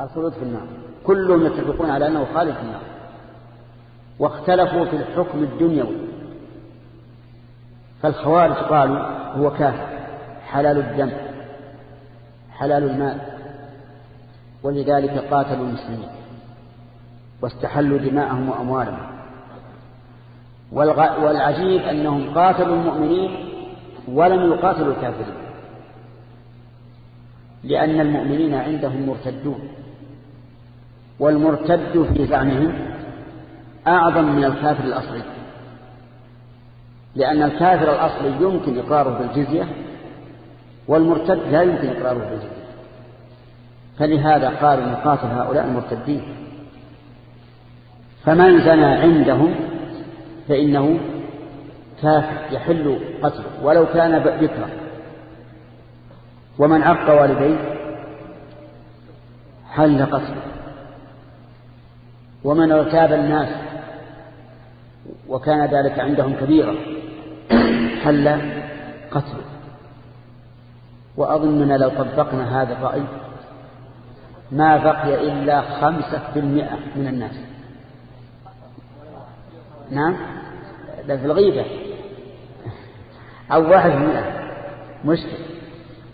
الخلود في النار. كلهم يتفقون على أنه خالد في النار. واختلفوا في الحكم الدنيوي. فالخوارج قالوا هو كافر حلال الدم حلال المال. ولذلك قاتلوا المسلمين. واستحلوا دماءهم وأموالهم. والعجيب أنهم قاتلوا المؤمنين ولم يقاتلوا الكافرين. لأن المؤمنين عندهم مرتدون. والمرتد في زعمهم أعظم من الكافر الأصلي. لأن الكافر الأصلي يمكن إقراره بالجزية والمرتد لا يمكن إقراره بالجزية. فلهذا قالوا نقاتل هؤلاء المرتدين فمن زنى عندهم فإنه كافر يحل قتله ولو كان بكرا ومن عق والديه حل قتله. ومن ارتاب الناس وكان ذلك عندهم كبيرا حل قتله وأظننا لو طبقنا هذا الرأي ما بقي إلا خمسة بالمئة من الناس. نعم؟ ده في الغيبة. أو واحد بالمئة مشكل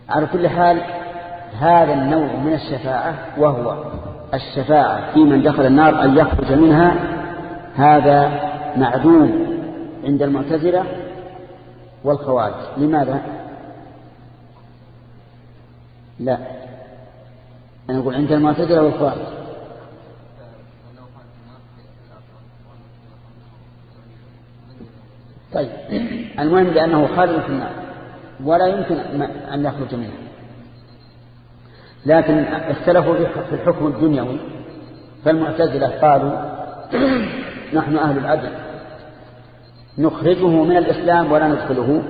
على كل حال هذا النوع من الشفاعة وهو الشفاعة في من دخل النار أن يخرج منها هذا معدوم عند المعتزلة والخوارج. لماذا؟ لا. أنا أقول عند المعتزلة والخوارج. طيب. المهم بأنه خالد في النار. ولا يمكن أن يخرج منها. لكن اختلفوا في الحكم الدنيوي فالمعتزلة قالوا نحن أهل العدل نخرجه من الإسلام ولا ندخله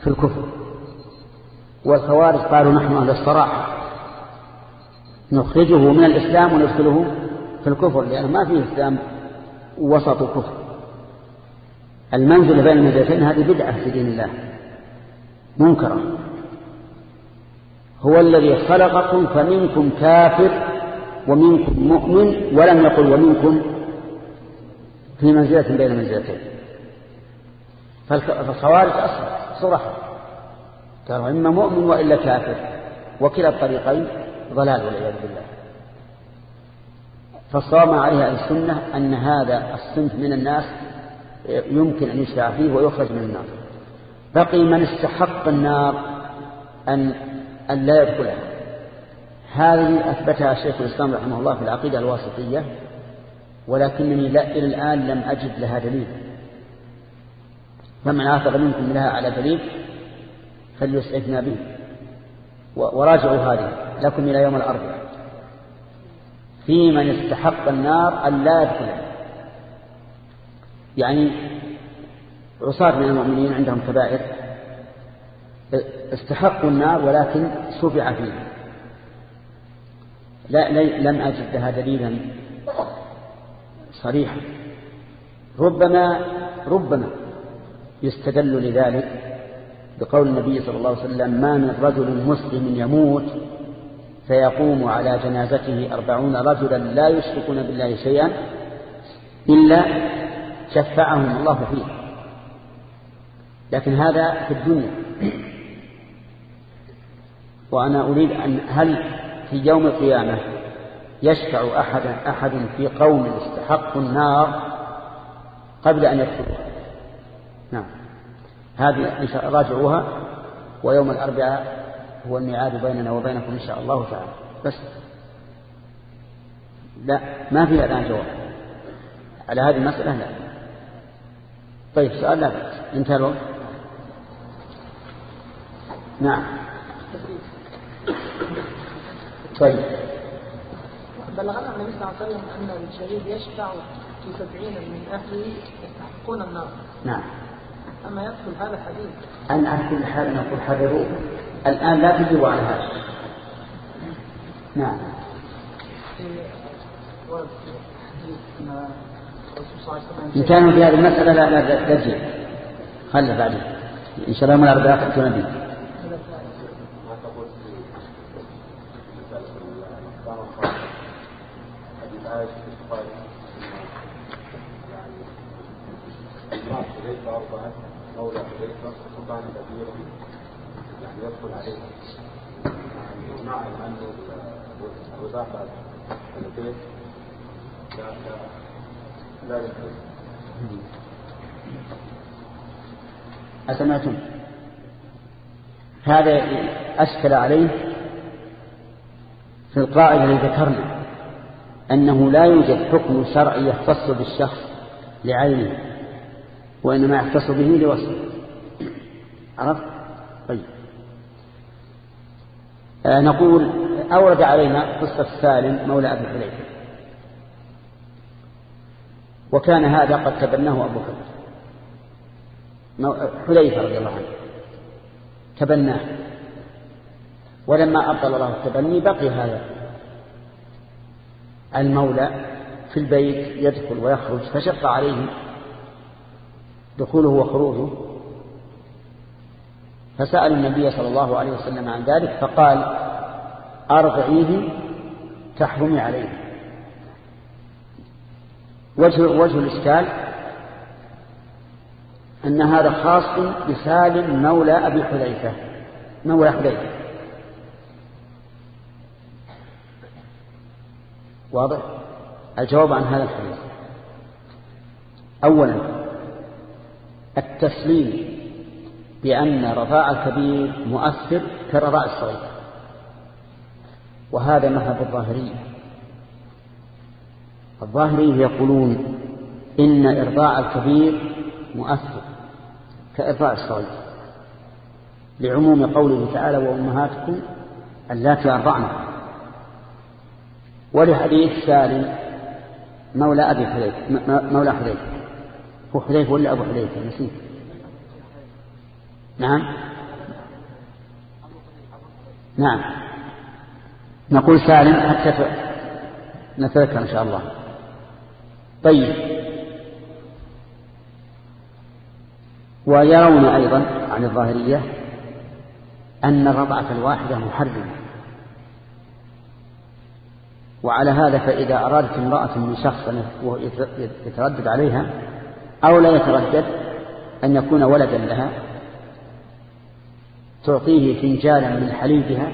في الكفر. والخوارج قالوا نحن أهل الصراحة نخرجه من الإسلام وندخله في الكفر لأنه ما فيه إسلام وسط الكفر. المنزل بين المنزلتين هذه بدعة في دين الله منكرة. هو الذي خلقكم فمنكم كافر ومنكم مؤمن ولم يقل ومنكم في منزلة بين منزلتين فالخوارج أصلا صرح قالوا إما مؤمن وإلا كافر. وكلا الطريقين ضلال والعياذ بالله. فالصواب عليها السنة أن هذا الصنف من الناس يمكن أن يشفع فيه ويخرج من النار. بقي من استحق النار أن, أن لا يدخلها هذه أثبتها الشيخ الإسلام رحمه الله في العقيدة الواسطية ولكنني لا إلى الآن لم أجد لها دليل. فمن آثر منكم لها على دليل فليسعفنا به. وراجعوا هذه لكم إلى يوم الأربعاء. في من استحق النار أن لا يدخلها يعني عصاة من المؤمنين عندهم كبائر استحقوا النار ولكن شفع فيها. لا لم أجد لها دليلا صريحا. ربما ربما يستدل لذلك بقول النبي صلى الله عليه وسلم ما من رجل مسلم يموت فيقوم على جنازته أربعون رجلا لا يشركون بالله شيئا إلا شفعهم الله فيه. لكن هذا في الدنيا. وأنا أريد أن هل في يوم القيامة يشفع أحد, أحد في قوم استحقوا النار قبل أن يدخلوا نعم. هذه راجعوها ويوم الأربعاء هو الميعاد بيننا وبينكم إن شاء الله تعالى. بس. لا ما في الآن جواب. على هذه المسألة لا. طيب سؤال لا بأس انتهى الوقت. نعم. طيب. بلغنا النبي صلى الله عليه وسلم أن الشهيد يشفع في سبعين من أهله يستحقون النار. نعم. أما يدخل هذا الحديث. أن على كل حال نقول حذروه الآن لا تجيبوا على هذا. نعم. إن كانوا في هذه المسألة لا لا لا تجيب. خلى بعدين. إن شاء الله من الأربعاء تأتون به الآية في البخاري يعني حذيفة أربعة مولى حذيفة سلطان كبيرة يعني يدخل عليها يعني مع أنه الوضاع بعد سنتين لا لا لا يدخل أسمعتم هذا أشكل عليه في القاعدة التي ذكرنا أنه لا يوجد حكم شرعي يختص بالشخص لعينه وإنما يختص به لوصفه. عرفت؟ طيب. نقول أورد علينا قصة سالم مولى أبي حذيفة. وكان هذا قد تبناه أبو بكر. حذيفة رضي الله عنه. تبناه. ولما أبطل الله التبني بقي هذا. المولى في البيت يدخل ويخرج فشق عليه دخوله وخروجه. فسأل النبي صلى الله عليه وسلم عن ذلك فقال أرضعيه تحرمي عليه. وجه, وجه الإشكال أن هذا خاص بسالم مولى أبي حذيفة مولى حذيفة. واضح؟ الجواب عن هذا الحديث. أولا التسليم بأن رضاع الكبير مؤثر كرضاع الصغير وهذا مذهب الظاهرية الظاهرية يقولون إن إرضاع الكبير مؤثر كإرضاع الصغير لعموم قوله تعالى وأمهاتكم اللاتي أرضعنكم ولحديث سالم مولى أبي حذيفة مولى حذيفة. هو حذيفة ولا أبو حذيفة؟ نسيت. نعم. نعم. نقول سالم حتى نتذكر إن شاء الله. طيب. ويرون أيضا عن الظاهرية أن الرضعة الواحدة محرمة. وعلى هذا فإذا أرادت امرأة من شخص يتردد عليها أو لا يتردد أن يكون ولدا لها تعطيه فنجالا من حليبها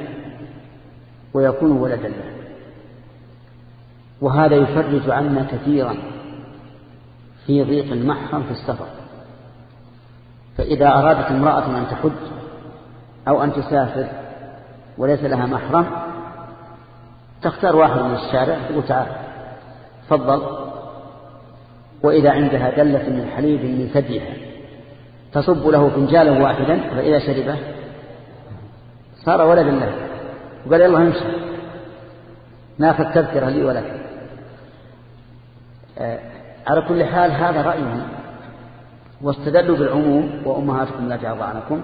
ويكون ولدا لها وهذا يفرج عنا كثيرا في ضيق المحرم في السفر. فإذا أرادت امرأة أن تحج أو أن تسافر وليس لها محرم تختار واحد من الشارع تقول تعال تفضل. وإذا عندها دلة من حليب من ثديها تصب له فنجالا واحدا فإذا شربه صار ولدا له وقال يلا نمشي ناخذ تذكرة لي ولك آه على كل حال هذا رأيهم واستدلوا بالعموم وأمهاتكم لا ترضعنكم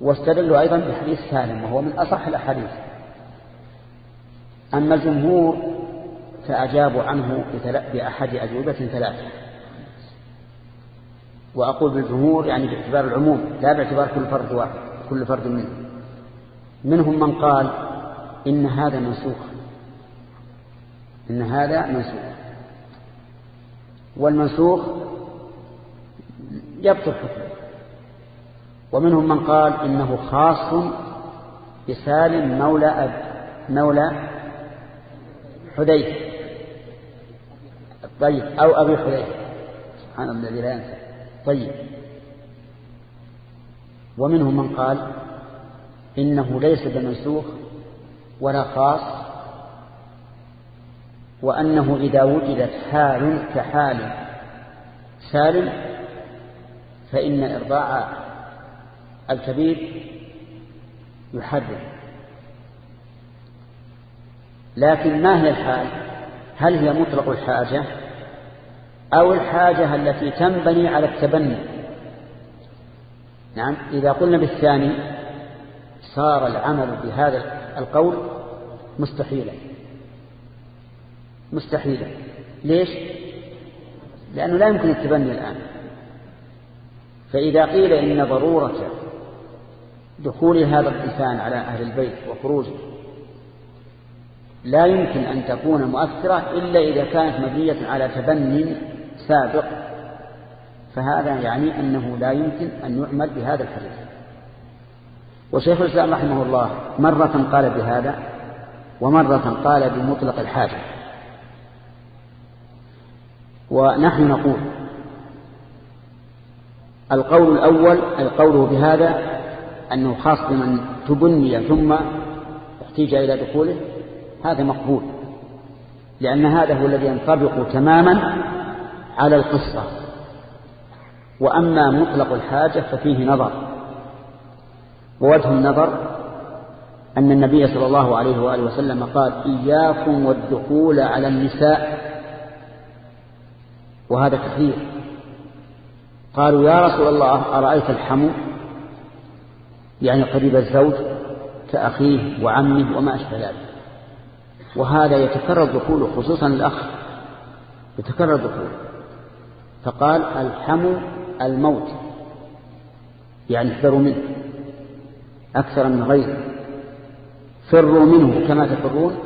واستدلوا أيضا بحديث سالم وهو من أصح الأحاديث. أما الجمهور فأجابوا عنه بأحد أجوبة ثلاثة. وأقول بالجمهور يعني باعتبار العموم لا باعتبار كل فرد واحد كل فرد منه منهم من قال إن هذا منسوخ. إن هذا منسوخ. والمنسوخ يبطل حكمه. ومنهم من قال إنه خاص بسالم مولى أب مولى حذيفة. طيب أو أبي حذيفة. سبحان الذي لا ينسى. طيب. ومنهم من قال إنه ليس بمنسوخ ولا خاص وأنه إذا وجدت حال كحال سالم فإن إرضاع الكبير يحرم. لكن ما هي الحال؟ هل هي مطلق الحاجة؟ أو الحاجة التي تنبني على التبني؟ نعم إذا قلنا بالثاني صار العمل بهذا القول مستحيلا. مستحيلا. ليش؟ لأنه لا يمكن التبني الآن. فإذا قيل إن ضرورة دخول هذا الإنسان على أهل البيت وخروجه لا يمكن أن تكون مؤثرة إلا إذا كانت مبنية على تبني سابق. فهذا يعني أنه لا يمكن أن يعمل بهذا الحديث. وشيخ الإسلام رحمه الله مرة قال بهذا ومرة قال بمطلق الحاجة. ونحن نقول القول الأول أي قوله بهذا أنه خاص بمن تبني ثم احتيج إلى دخوله هذا مقبول لأن هذا هو الذي ينطبق تماما على القصة. وأما مطلق الحاجة ففيه نظر. ووجه النظر أن النبي صلى الله عليه وآله وسلم قال إياكم والدخول على النساء وهذا كثير قالوا يا رسول الله أرأيت الحمو يعني قريب الزوج كأخيه وعمه وما أشبه ذلك. وهذا يتكرر دخوله خصوصا الأخ يتكرر دخوله. فقال الحمو الموت يعني احذروا منه. أكثر من غيره. فروا منه كما تفرون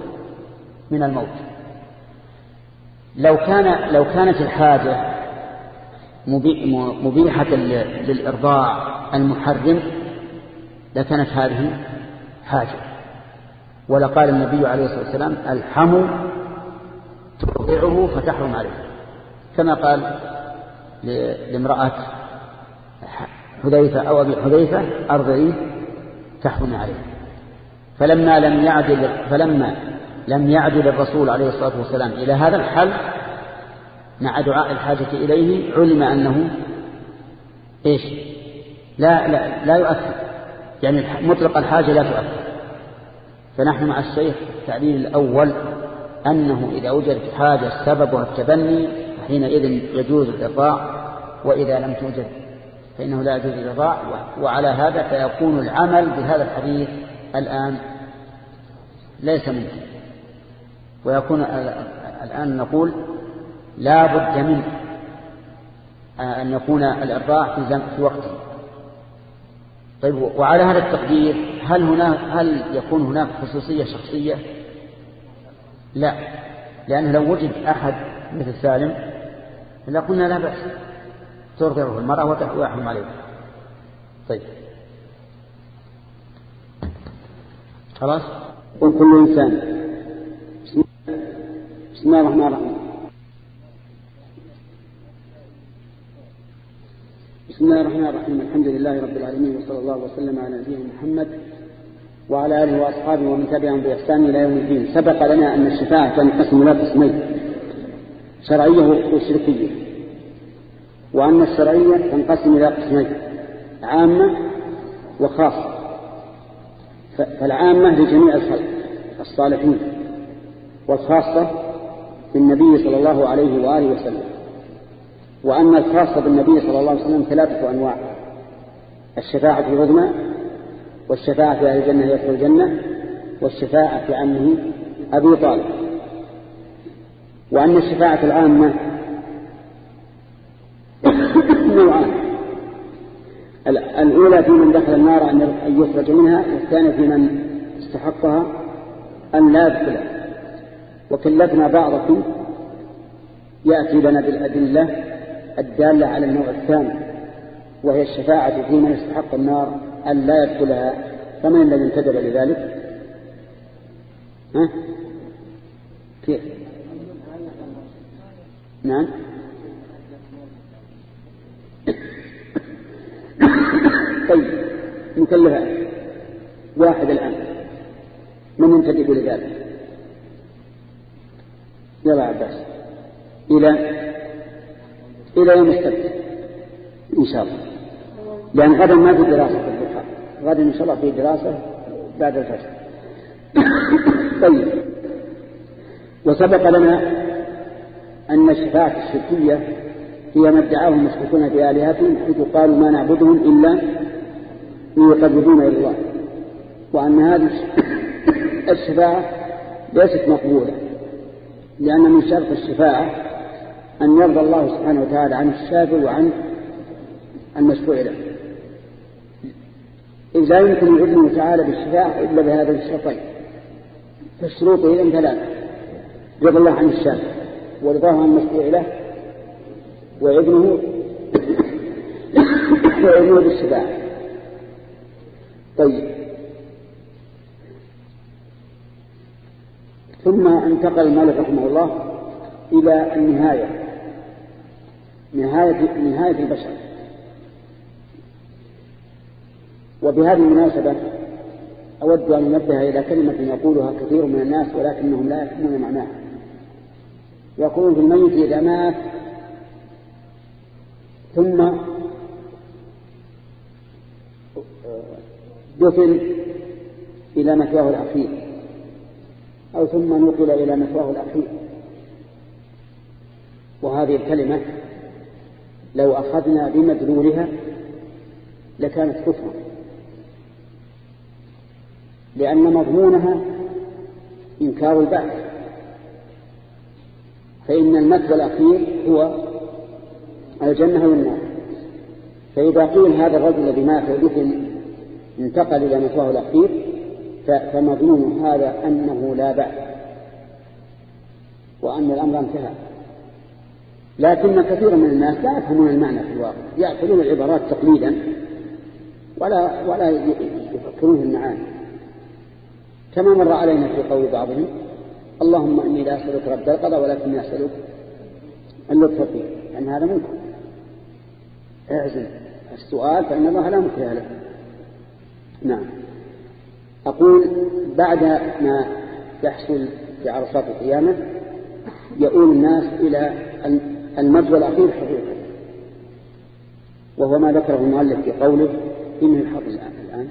من الموت. لو كان لو كانت الحاجة مبيحة للإرضاع المحرم لكانت هذه حاجة. ولقال النبي عليه الصلاة والسلام الحم ترضعه فتحرم عليه. كما قال لامرأة حذيفة أو أبي حذيفة أرضعيه تحرم عليه. فلما لم يعدل فلما لم يعدل الرسول عليه الصلاة والسلام إلى هذا الحل مع دعاء الحاجة إليه علم أنه إيش؟ لا لا لا يؤثر. يعني مطلق الحاجة لا تؤثر. فنحن مع الشيخ التعليل الأول أنه إذا وجدت حاجة سببها التبني حينئذ يجوز الإرضاع وإذا لم توجد فإنه لا يجوز الإرضاع وعلى هذا فيكون العمل بهذا الحديث الآن ليس ممكن. ويكون الآن نقول لا بد من أن يكون الإرضاع في, في وقته. طيب وعلى هذا التقدير هل هناك هل يكون هناك خصوصية شخصية؟ لا لأن لو وجد أحد مثل سالم لقلنا لا بأس. ترضعه المرأة ويحرم عليه طيب. خلاص؟ قل كل إنسان. بسم الله الرحمن الرحيم. بسم الله الرحمن الرحيم. الحمد لله رب العالمين وصلى الله وسلم على نبينا محمد وعلى آله وأصحابه ومن تبعهم بإحسان إلى يوم الدين. سبق لنا أن الشفاعة تنقسم إلى قسمين شرعية وشركية. وأن الشرعية تنقسم إلى قسمين عامة وخاصة. فالعامة لجميع الخلق الصالحين والخاصة بالنبي صلى الله عليه وآله وسلم. وأما الخاصة بالنبي صلى الله عليه وسلم ثلاثة أنواع الشفاعة العظمى والشفاعة في أهل الجنة يدخل الجنة والشفاعة في عمه أبي طالب. وأن الشفاعة العامة نوعان الأولى في من دخل النار أن يخرج منها والثانية في من استحقها أن لا يدخلها وكلفنا بعضكم يأتي لنا بالأدلة الدالة على النوع الثاني وهي الشفاعة في من استحق النار أن لا يدخلها. فمن الذي انتدب لذلك؟ ها؟ كيف؟ نعم. طيب مكلفات واحد الآن. من ينتدب لذلك؟ يلا عباس. إلى إلى يوم السبت إن شاء الله. لأن غدا ما في دراسة في البخاري. غدا إن شاء الله في دراسة بعد الفجر. طيب. وسبق لنا أن الشفاعة الشركية هي ما ادعاه المشركون بآلهتهم حيث قالوا ما نعبدهم إلا ليقربون إلى الله. وأن هذه الشفاعة ليست مقبولة لأن من شرط الشفاعة أن يرضى الله سبحانه وتعالى عن الشافع وعن المشفوع له. إذ لا يمكن يعلمه تعالى بالشفاعة إلا بهذا الشرطين فالشروط إذن ثلاثة رضا الله عن الشام ورضاه عن المشروع له وابنه وابنه بالشفاعة طيب. ثم انتقل المالك رحمه الله إلى النهاية. نهاية, نهاية البشر. وبهذه المناسبة أود أن أنبه إلى كلمة يقولها كثير من الناس ولكنهم لا يفهمون معناها. يقولون في الميت إذا مات ثم دفن إلى مثواه الأخير أو ثم نقل إلى مثواه الأخير. وهذه الكلمة لو أخذنا بمدلولها لكانت كفرا لأن مضمونها إنكار البعث. فإن المثل الأخير هو الجنة والنار. فإذا قيل هذا الرجل الذي مات ودفن انتقل إلى مثواه الأخير فمضمون هذا أنه لا بعث وأن الأمر انتهى. لكن كثيرا من الناس لا يفهمون المعنى في الواقع. يأخذون العبارات تقليدا ولا ولا يفكرون في المعاني. كما مر علينا في قول بعضهم اللهم إني لا أسألك رد القضاء ولكني أسألك اللطف فيه. لأن هذا ممكن. اعزل. السؤال فإن الله لا مكره له. نعم. أقول بعد ما يحصل في عرصات القيامة يؤول الناس إلى المجوى الأخير حقيقة. وهو ما ذكره المؤلف في قوله إن الحر الآن الآن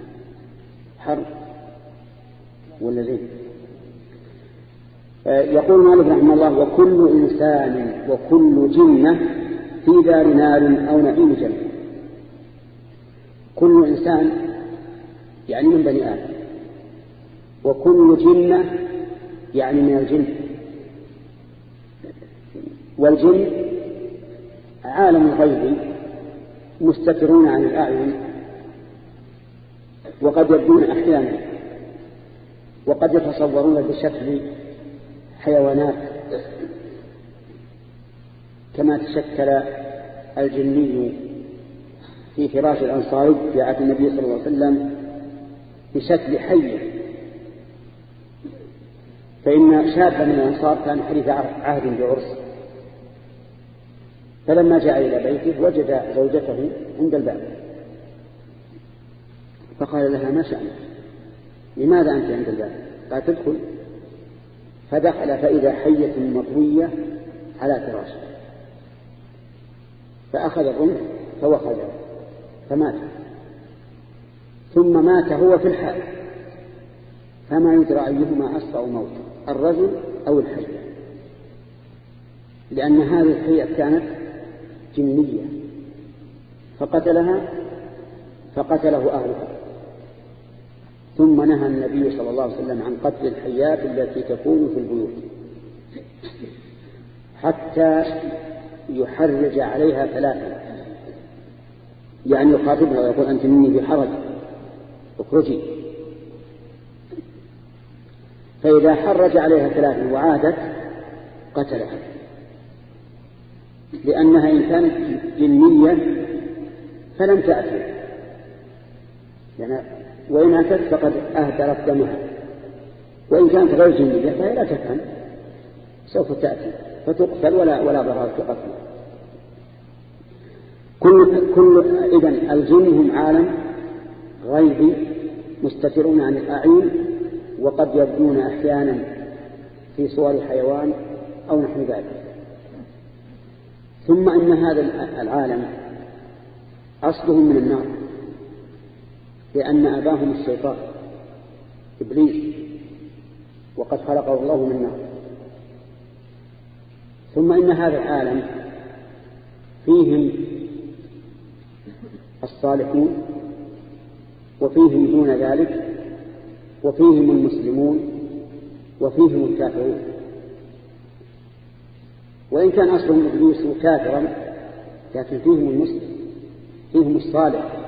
حر. ولا زين؟ آه، يقول مالك رحمه الله وكل إنسان وكل جنة في دار نار أو نعيم جنة كل إنسان يعني من بني آدم. وكل جنة يعني من الجن. والجن عالم غيبي مستترون عن الأعين وقد يبدون أحيانا وقد يتصورون بشكل حيوانات. كما تشكل الجني في فراش الأنصار في عهد النبي صلى الله عليه وسلم بشكل حي. فإن شابا من الأنصار كان حديث عهد بعرس. فلما جاء إلى بيته وجد زوجته عند الباب. فقال لها ما شأنك؟ لماذا أنت عند الباب؟ قالت تدخل فدخل فإذا حية مطوية على فراشه. فأخذ الرمح فوخذه فمات. ثم مات هو في الحال فما يدرى أيهما أسرع موتا الرجل أو الحية لأن هذه الحية كانت جنية. فقتلها فقتله أهلها. ثم نهى النبي صلى الله عليه وسلم عن قتل الحيات التي تكون في البيوت. حتى يحرج عليها ثلاثة. يعني يخاطبها ويقول أنت مني في حرج. اخرجي. فإذا حرج عليها ثلاثة وعادت قتلها. لأنها إن كانت جنية فلم تأتي. يعني وإن أتت فقد أهدرت دمها. وإن كانت غير جنية فهي لا تفهم. سوف تأتي. فتقتل ولا ولا ضرر في قتلها كل كل إذن الجن هم عالم غيبي مستترون عن الأعين وقد يبدون أحيانا في صور حيوان أو نحو ذلك. ثم أن هذا العالم أصله من النار لأن أباهم الشيطان إبليس وقد خلقه الله من النار. ثم إن هذا العالم فيهم الصالحون وفيهم دون ذلك وفيهم المسلمون وفيهم الكافرون. وإن كان أصلهم إبليس كافرا لكن فيهم المسلم فيهم الصالح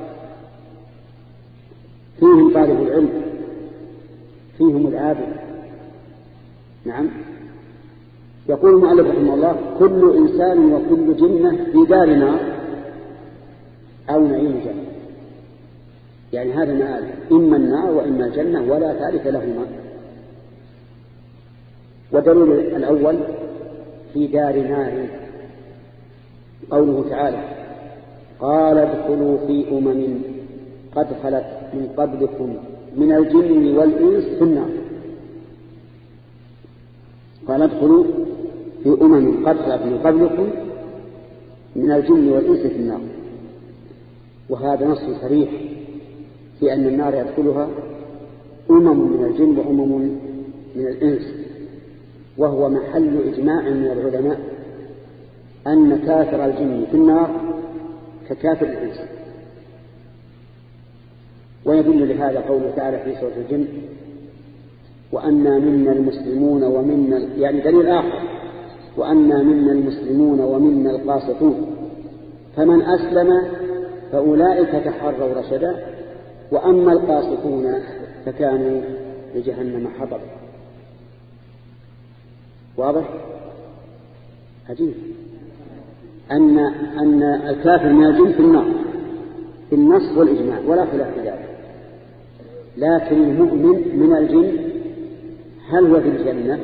فيهم طالب العلم فيهم العابد. نعم. يقول المؤلف رحمه الله كل إنسان وكل جنة في دار نار أو نعيم جنة. يعني هذا مآل إما النار وإما الجنة ولا ثالث لهما. ودليل الأول في دار نار قوله تعالى قال ادخلوا في أمم قد خلت من قبلكم من الجن والإنس في النار. قال ادخلوا في أمم قد خلت من قبلكم من الجن والإنس في النار. وهذا نص صريح في أن النار يدخلها أمم من الجن وأمم من الإنس وهو محل إجماع من العلماء أن كافر الجن في النار ككافر الإنس. ويدل لهذا قوله تعالى في سورة الجن وأنا منا المسلمون ومنا يعني دليل آخر. وأنا منا المسلمون ومنا القاسطون فمن أسلم فأولئك تحروا رشدا وأما القاسطون فكانوا لجهنم حطب واضح؟ عجيب. أن أن الكافر من الجن في النار في النص والإجماع ولا خلاف في ذلك. لكن المؤمن من الجن هل هو في الجنة؟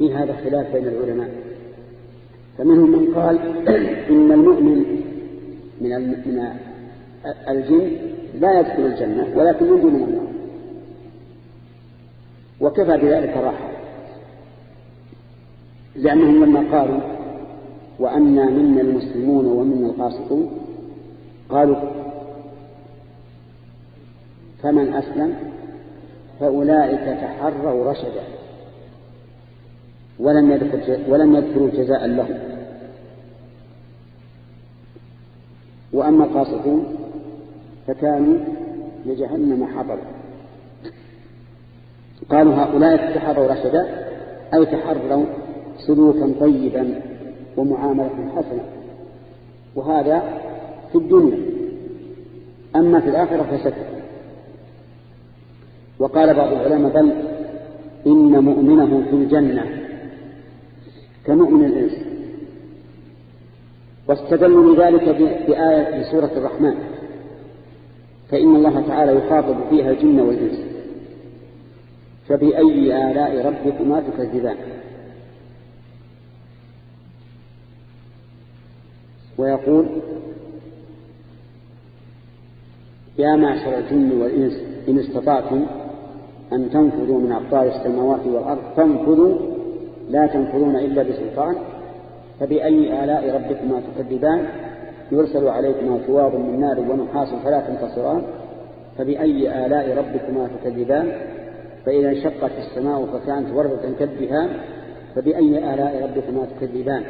في هذا خلاف بين العلماء. فمنهم من قال إن المؤمن من من الجن لا يدخل الجنة ولكن ينجو من النار. وكفى بذلك راحة. لأنهم لما قالوا وأنا منا المسلمون ومنا القاسطون قالوا فمن أسلم فأولئك تحروا رشدا. ولم يذكر ولم يذكروا جزاء لهم. وأما القاسطون فكانوا لجهنم حطبا قالوا هؤلاء تحروا رشدا أي تحروا سلوكا طيبا ومعاملة حسنة. وهذا في الدنيا. أما في الآخرة فسكت وقال بعض العلماء بل إن مؤمنه في الجنة. كمؤمن الإنس. واستدلوا لذلك بآية في سورة الرحمن. فإن الله تعالى يخاطب فيها الجن والإنس. فبأي آلاء ربكما تكذبان. ويقول يا معشر الجن والإنس إن استطعتم أن تنفذوا من أقطار السماوات والأرض فانفذوا لا تنفذون إلا بسلطان فبأي آلاء ربكما تكذبان يرسل عليكما ثواب من نار ونحاس فلا تنتصران فبأي آلاء ربكما تكذبان فإذا انشقت السماء فكانت وردة كالدهان فبأي آلاء ربكما تكذبان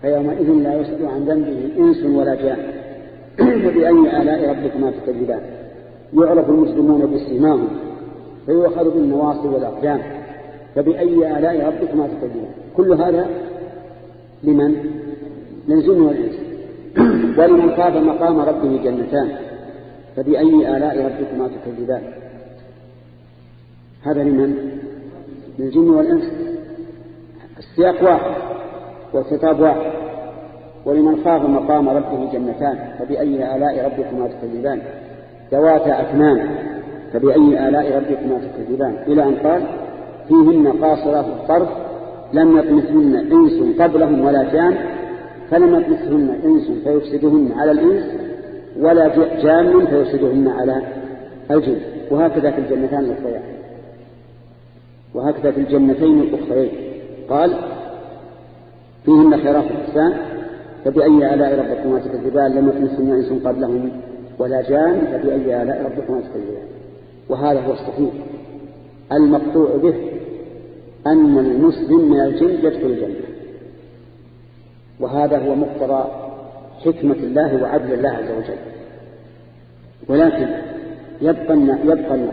فيومئذ لا يسأل عن ذنبه إنس ولا جان فبأي آلاء ربكما تكذبان. يعرف المسلمون بسيماهم فيؤخذ بالنواصي والأقدام. فبأي آلاء ربكما تكذبان كل هذا لمن؟ للجن والإنس. ولمن خاف مقام ربه جنتان. فبأي آلاء ربكما تكذبان؟ هذا لمن؟ للجن والإنس. السياق واحد والخطاب واحد. ولمن خاف مقام ربه جنتان. فبأي آلاء ربكما تكذبان؟ ذواتا أكمام. فبأي آلاء ربكما تكذبان؟ إلى أن قال فيهن قاصرات الطرف لم يطمثهن إنس قبلهم ولا جان فلم يطمثهن إنس فيفسدهن على الإنس ولا جان فيفسدهن على الجن. وهكذا في الجنتان الأخريان وهكذا في الجنتين الأخرين قال فيهن خيرات الإحسان فبأي آلاء ربكما تكذبان؟ لم يطمسن إنس قبلهم ولا جان فبأي آلاء ربكما تكذبان؟ وهذا هو الصحيح. المقطوع به أن المسلم من الجن يدخل الجنة. وهذا هو مقتضى حكمة الله وعدل الله عز وجل. ولكن يبقى يبقى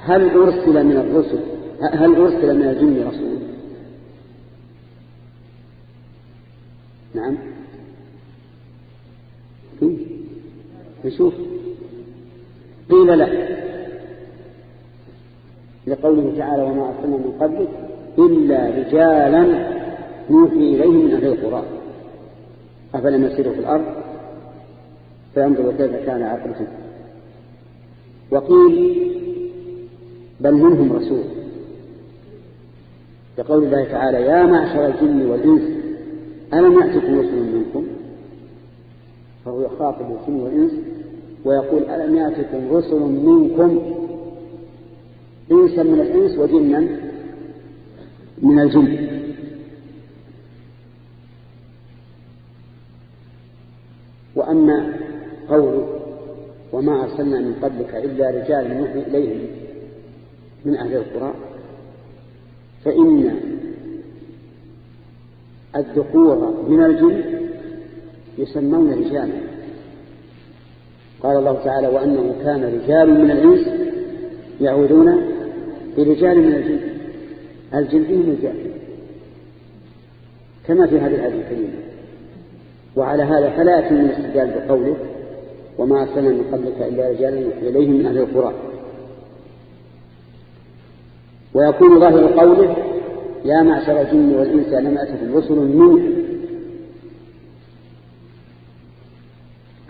هل أرسل من الرسل هل أرسل من الجن رسول نعم. نشوف. قيل لا لقوله تعالى وما أرسلنا من قبلك إلا رجالا نوحي إليهم من أهل القرى. أفلم يسيروا في الأرض؟ فينظروا كيف كان عاقبة وقيل بل منهم رسول؟ لقول الله تعالى يا معشر الجن والإنس ألم يأتكم رسل منكم؟ فهو يخاطب الجن والإنس ويقول ألم يأتكم رسل منكم إنسا من الإنس وجنا من الجن. وأما قوله وما أرسلنا من قبلك إلا رجال نوحي إليهم من أهل القرى فإن الذكور من الجن يسمون رجالا. قال الله تعالى وأنه كان رجال من الإنس يعودون برجال من الجن. الجن فيهم رجال كما في هذه الآية الكريمة. وعلى هذا فلا يتم الاستدلال بقوله وما أرسلنا من قبلك إلا رجالا إليهم من أهل القرى. ويكون ظاهر قوله يا معشر الجن والإنس لم أتكم رسل منكم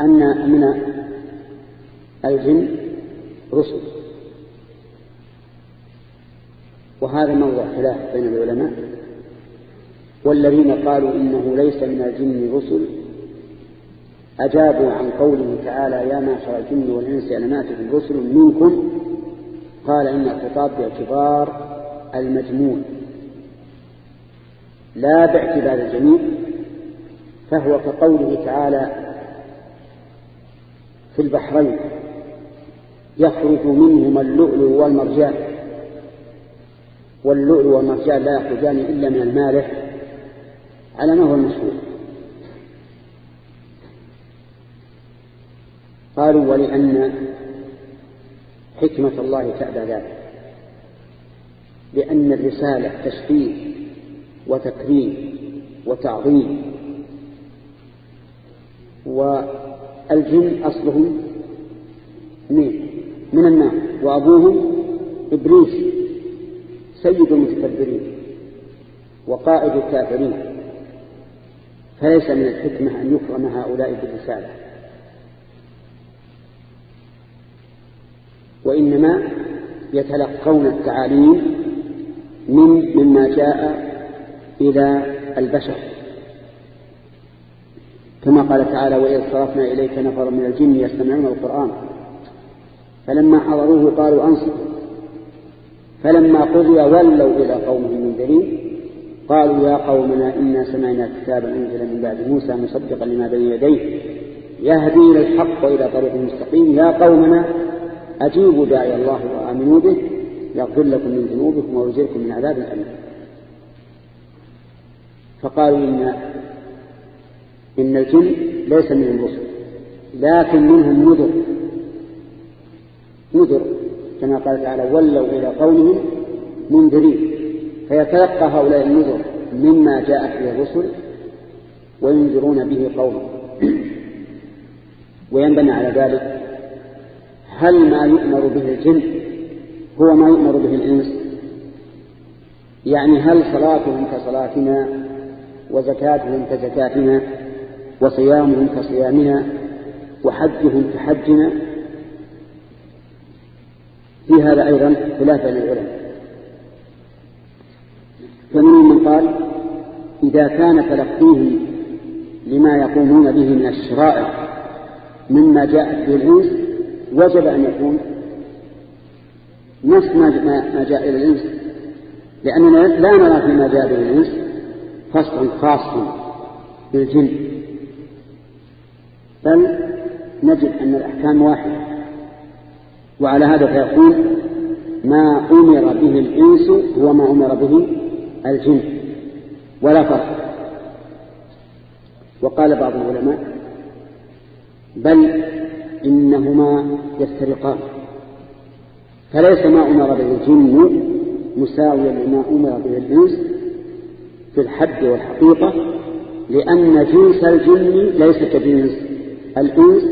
أن من الجن رسل. وهذا موضع خلاف بين العلماء والذين قالوا إنه ليس من الجن رسل أجابوا عن قوله تعالى يا معشر الجن والإنس أنا ماتكم رسل منكم. قال إن الخطاب باعتبار المجموع لا باعتبار الجميع فهو كقوله تعالى في البحرين يخرج منهما اللؤلؤ والمرجان. واللؤلؤ والمرجان لا يخرجان إلا من المالح على ما هو المشهور قالوا ولأن حكمة الله تأبى ذلك. لأن الرسالة تشريف وتكريم وتعظيم. والجن أصلهم من من النار وأبوهم إبليس. سيد المتكبرين وقائد الكافرين فليس من الحكمة أن يكرم هؤلاء بالرسالة وإنما يتلقون التعاليم من مما جاء إلى البشر. كما قال تعالى وإذ صرفنا إليك نفر من الجن يستمعون القرآن فلما حضروه قالوا أنصتوا فلما قضي ولوا إلى قومهم منذرين قالوا يا قومنا إنا سمعنا كتابا أنزل من بعد موسى مصدقا لما بين يديه يهدي إلى الحق وإلى طريق مستقيم. يا قومنا أجيبوا داعي الله وآمنوا به يغفر لكم من ذنوبكم ويجركم من عذاب أليم فقالوا إن إن الجن ليس من الرسل لكن منهم نذر. نذر. كما قال تعالى ولوا إلى قومهم منذرين. فيتلقى هؤلاء النذر مما جاءت به الرسل وينذرون به قومه. وينبني على ذلك هل ما يؤمر به الجن هو ما يؤمر به الإنس؟ يعني هل صلاتهم كصلاتنا وزكاتهم كزكاتنا وصيامهم كصيامنا وحجهم كحجنا؟ في هذا أيضا خلاف للعلماء. فمنهم من قال إذا كان تلقيه لما يقومون به من الشرائع مما جاءت به الإنس وجب أن يكون نفس ما جاء إلى الإنس. لأننا لا نرى فيما جاء به الإنس فصلا خاصا بالجن. بل نجد أن الأحكام واحدة. وعلى هذا فيكون ما أمر به الإنس هو ما أمر به الجن. ولا فرق. وقال بعض العلماء بل إنهما يفترقان. فليس ما أمر به الجن مساويا لما أمر به الإنس في الحد والحقيقة لأن جنس الجن ليس كجنس الإنس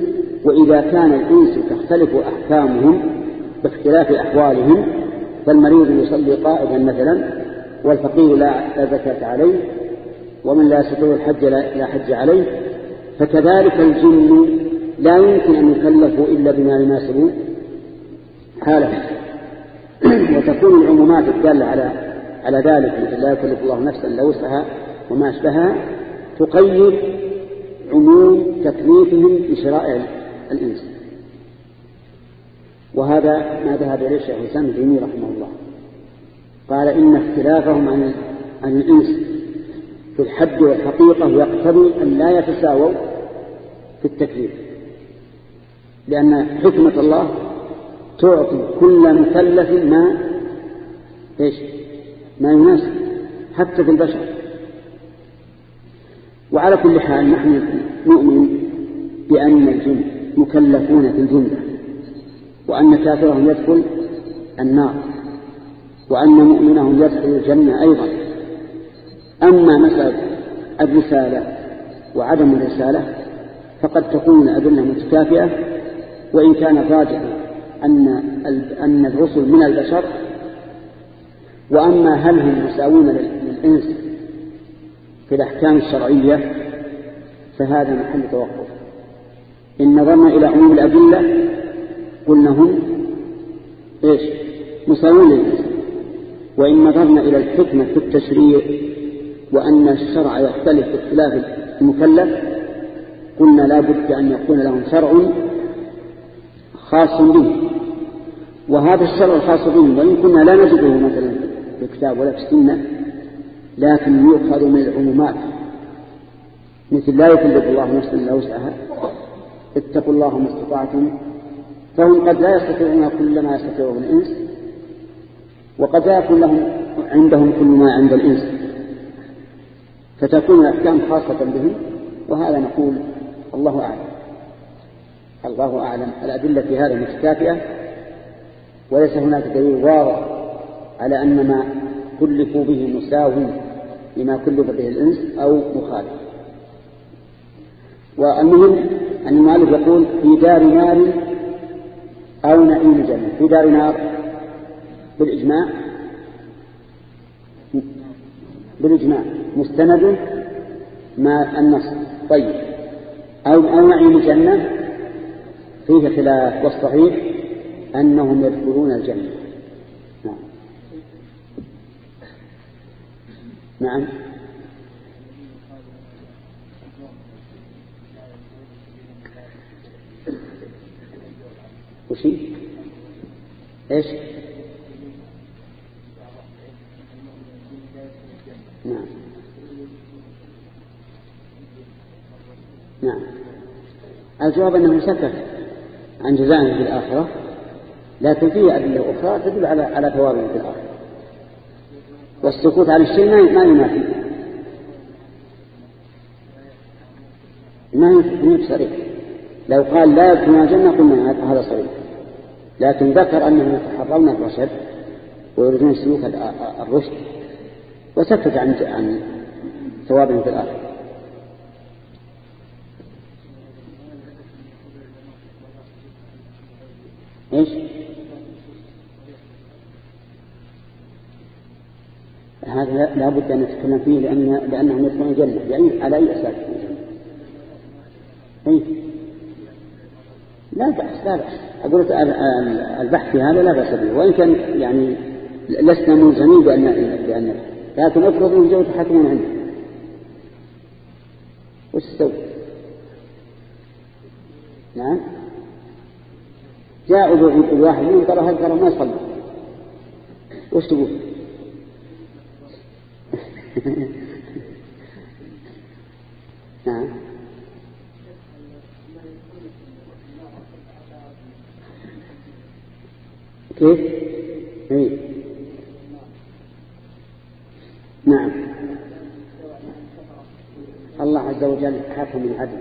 وإذا كان الإنس تختلف أحكامهم باختلاف أحوالهم فالمريض يصلي قائدا مثلا والفقير لا, زكاة عليه ومن لا يستطيع الحج لا حج عليه فكذلك الجن لا يمكن أن يكلفوا إلا بما يناسب حاله وتكون العمومات الدالة على على ذلك مثل لا يكلف الله نفسا إلا وسعها وما أشبهها تقيد عموم تكليفهم بشرائع الانس وهذا ما ذهب إليه الشيخ الإسلام ابن تيمية رحمه الله. قال إن اختلافهم عن عن الإنس في الحد والحقيقة يقتضي أن لا يتساووا في التكليف. لأن حكمة الله تعطي كل مكلف ما إيش؟ ما يناسب حتى في البشر. وعلى كل حال نحن نؤمن بأن الجن مكلفون في الجملة وأن كافرهم يدخل النار وأن مؤمنهم يدخل الجنة أيضا. أما مسألة الرسالة وعدم الرسالة فقد تكون الأدلة متكافئة وإن كان الراجح أن أن الرسل من البشر وأما هل هم مساوون للإنس في الأحكام الشرعية فهذا محل توقف. إن نظرنا إلى عموم الأدلة قلنا هم إيش؟ للإنس وإن نظرنا إلى الحكمة في التشريع وأن الشرع يختلف باختلاف المكلف قلنا لا بد أن يكون لهم شرع خاص به. وهذا الشرع الخاص بهم وإن كنا لا نجده مثلا في الكتاب ولا في السنة لكن يؤخذ من العمومات. مثل لا يكلف الله نفسا إلا وسعها. اتقوا الله ما استطعتم. فهم قد لا يستطيعون كل ما يستطيعه الإنس وقد لا يكون لهم عندهم كل ما عند الإنس. فتكون الأحكام خاصة بهم وهذا نقول الله أعلم. الله أعلم. الأدلة في هذا متكافئة وليس هناك دليل واضح على أن ما كلفوا به مساو لما كلف به الإنس أو مخالف. والمهم أن المؤلف يقول في دار نار أو نعيم جنة في دار نار بالإجماع؟ بالإجماع. مستند ما النص. طيب. أو أو نعيم جنة فيه خلاف. والصحيح أنهم يدخلون الجنة. نعم. نعم. وشي؟ إيش؟ نعم. نعم. الجواب أنه سكت عن جزائه في الآخرة لكن فيه أدلة أخرى تدل على على ثوابه في الآخرة. والسكوت عن الشيء ما ينافي. ما هي صريح. لو قال لا يدخلون الجنة قلنا هذا صريح. لكن ذكر أنهم يتحرون الرشد ويريدون سلوك الرشد وسكت عن عن ثوابهم في الآخرة إيش؟ هذا لا بد أن نتكلم فيه لأن لأنهم يدخلون الجنة يعني على أي أساس؟ أي لا بأس لا بأس. أقول البحث في هذا لا بأس به. وإن كان يعني لسنا ملزمين بأن بأن لكن افرض من جو تحكمون عنده وش تسوي؟ نعم. جاء الواحد منهم ترى هذا ما يصلي. وش تقول؟ نعم. كيف؟ اي نعم. الله عز وجل حكم العدل.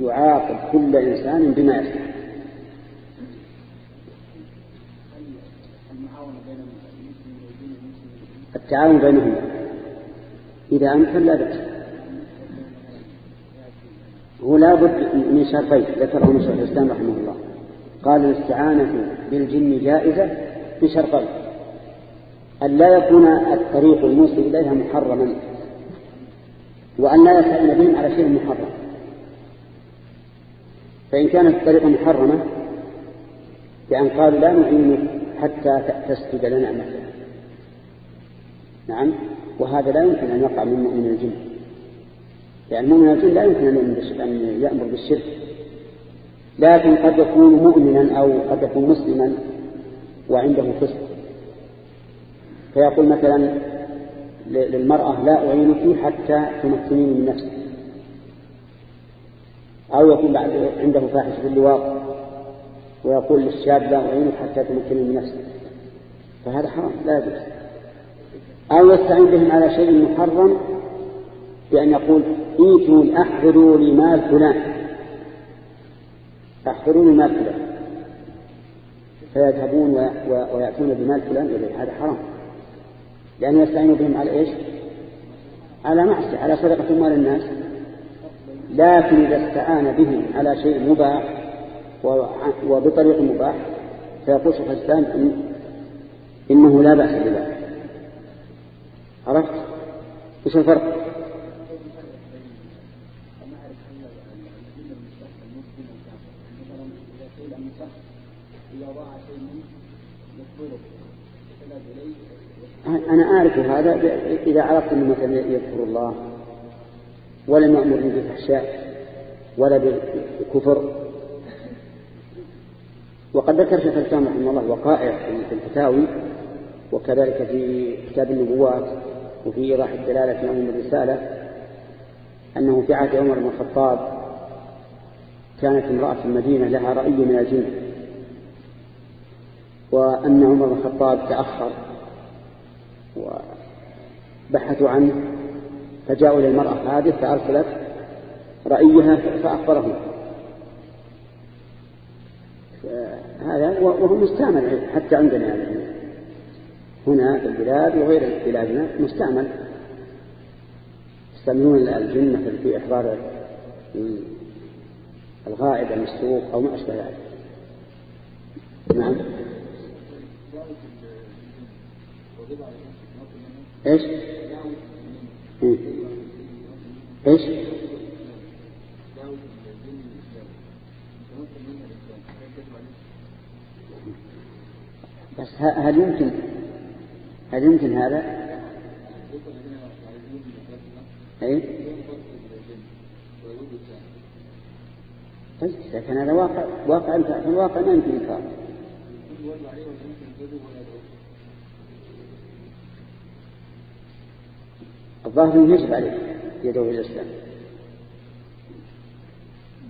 يعاقب كل إنسان بما يستحق التعاون بينهم. إذا أمكن لا بأس. هو لا بد من شرطين ذكرهم الشيخ الإسلام رحمه الله. قال الاستعانة بالجن جائزة بشرطين أن لا يكون الطريق الموصل إليها محرما وأن لا يسألن بهم على شيء محرم. فإن كانت الطريقة محرمة بأن قالوا لا نعينك حتى تسجد لنا مثلا. نعم؟ وهذا لا يمكن أن يقع من مؤمن الجن. لأن مؤمن الجن لا يمكن أن يأمر بالشرك لكن قد يكون مؤمنا أو قد يكون مسلما وعنده فسق فيقول مثلا للمرأة لا أعينك حتى تمكنيني من نفسك. أو يكون عنده فاحشة اللواط ويقول للشاب لا أعينك حتى تمكنني من نفسك. فهذا حرام لا يجوز أو يستعين بهم على شيء محرم بأن يقول إيتوا أحضروا لي مال فلان. لي مال فلان فيذهبون ويأتون بمال فلان إليه هذا حرام. لأنه يستعين بهم على إيش؟ على معصية على سرقة مال الناس. لكن إذا استعان بهم على شيء مباح وبطريق مباح فيقول شيخ الإسلام إن إنه لا بأس بذلك. عرفت؟ وش الفرق؟ أنا أعرف هذا إذا عرفت أنه مثلا يذكر الله ولم يأمرني بالفحشاء ولا بالكفر. وقد ذكر شيخ الإسلام رحمه الله وقائع في الفتاوي وكذلك في كتاب النبوات وفي إيضاح الدلالة في عموم الرسالة أنه في عهد عمر بن الخطاب كانت امرأة في المدينة لها رأي من الجن. وأن عمر بن الخطاب تأخر وبحثوا عنه فجاءوا المرأة هذه فأرسلت رأيها فأخبرهم هذا وهو مستعمل حتى عندنا يعني هنا في البلاد وغير بلادنا مستعمل. يستعملون الجن مثل في إحضار الغائب المسروق أو ما أشبه ذلك. نعم. إيش؟ إيش؟ بس هل يمكن؟ هل يمكن هذا؟ اي طيب لكن هذا واقع واقع الواقع ما يمكن إنكار. الظاهر يجب عليه يدعو إلى الإسلام.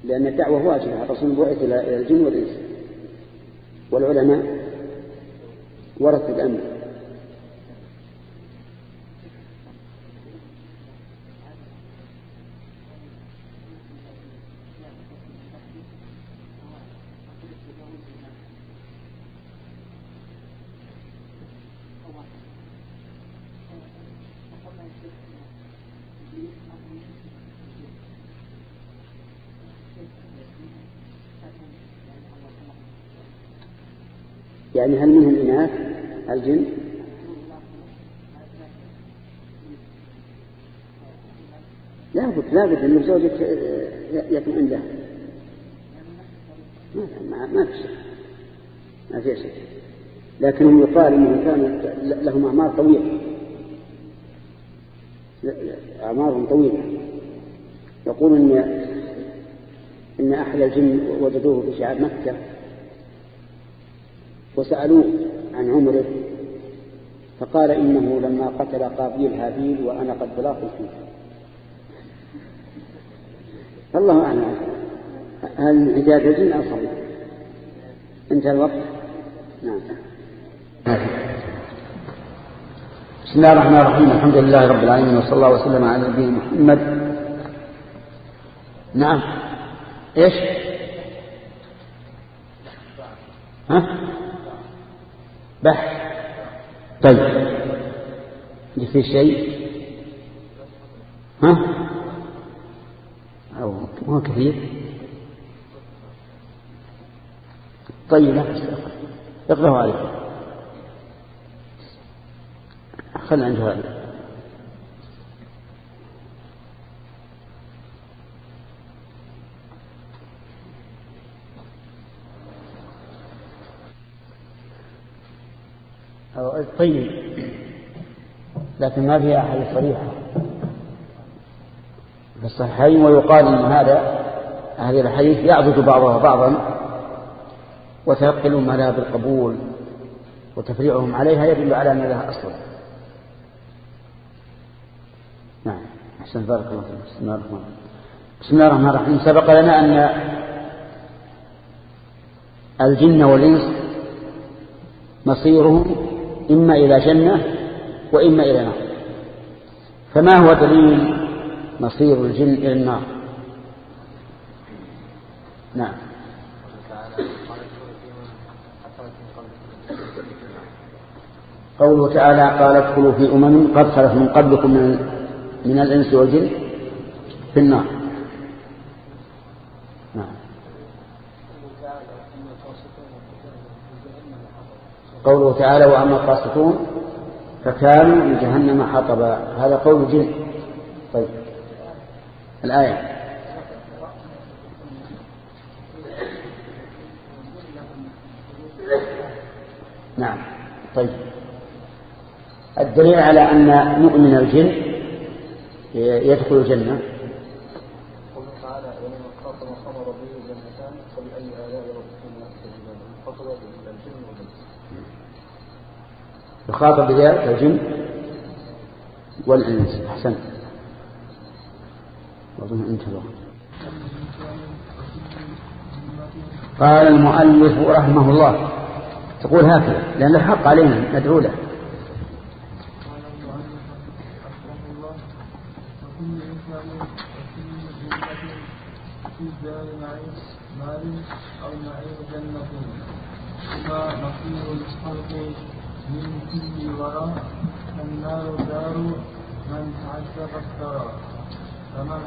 لأن الدعوة واجبة الرسول بعث إلى الجن والإنس. والعلماء ورثة الأمر يعني هل منهم إناث الجن؟ لا بد لا بد أن زوجك يكون عنده ما ما في شيء ما في شيء لكنهم يقال إنهم كانوا لهم أعمار طويلة. أعمارهم طويلة. يقول ان إن أحد الجن وجدوه في شعاب مكة وسألوه عن عمره فقال إنه لما قتل قابيل هابيل وأنا قد بلاغ فيه الله أعلم. هل عداد الجن أو صحيح انتهى الوقت. نعم. بسم الله الرحمن الرحيم. الحمد لله رب العالمين وصلى الله وسلم على نبينا محمد. نعم. إيش؟ ها؟ بحث. طيب. في شيء؟ ها؟ أو هو كثير. طيب لا اقرأه عليكم خلنا عند هذا. طيب. لكن ما فيها أحد صريحة. في الصحيحين ويقال أن هذا هذه الحديث يعبد بعضها بعضا وتيقن مذاهب القبول وتفريعهم عليها يدل على أن لها أصلا نعم. أحسن. بارك الله فيك. بسم الله الرحمن بسم الله الرحمن الرحيم. سبق لنا أن الجن والإنس مصيرهم إما إلى جنة وإما إلى نار. فما هو دليل مصير الجن إلى النار؟ نعم. قوله تعالى قال ادخلوا في أمم قد خلت من قبلكم من, من الإنس والجن في النار نعم قوله تعالى وأما القاسطون فكانوا لجهنم حطبا. هذا قول الجن طيب. الآية. نعم. طيب. الدليل على أن مؤمن الجن يدخل الجنة. يخاطب بذلك الجن والإنس. أحسنت. أظن انتظر قال المؤلف رحمه الله تقول هكذا لأن الحق علينا ندعو له أو نعيم جنة مصير الخلق من كل وراء النار دار الثرى فمن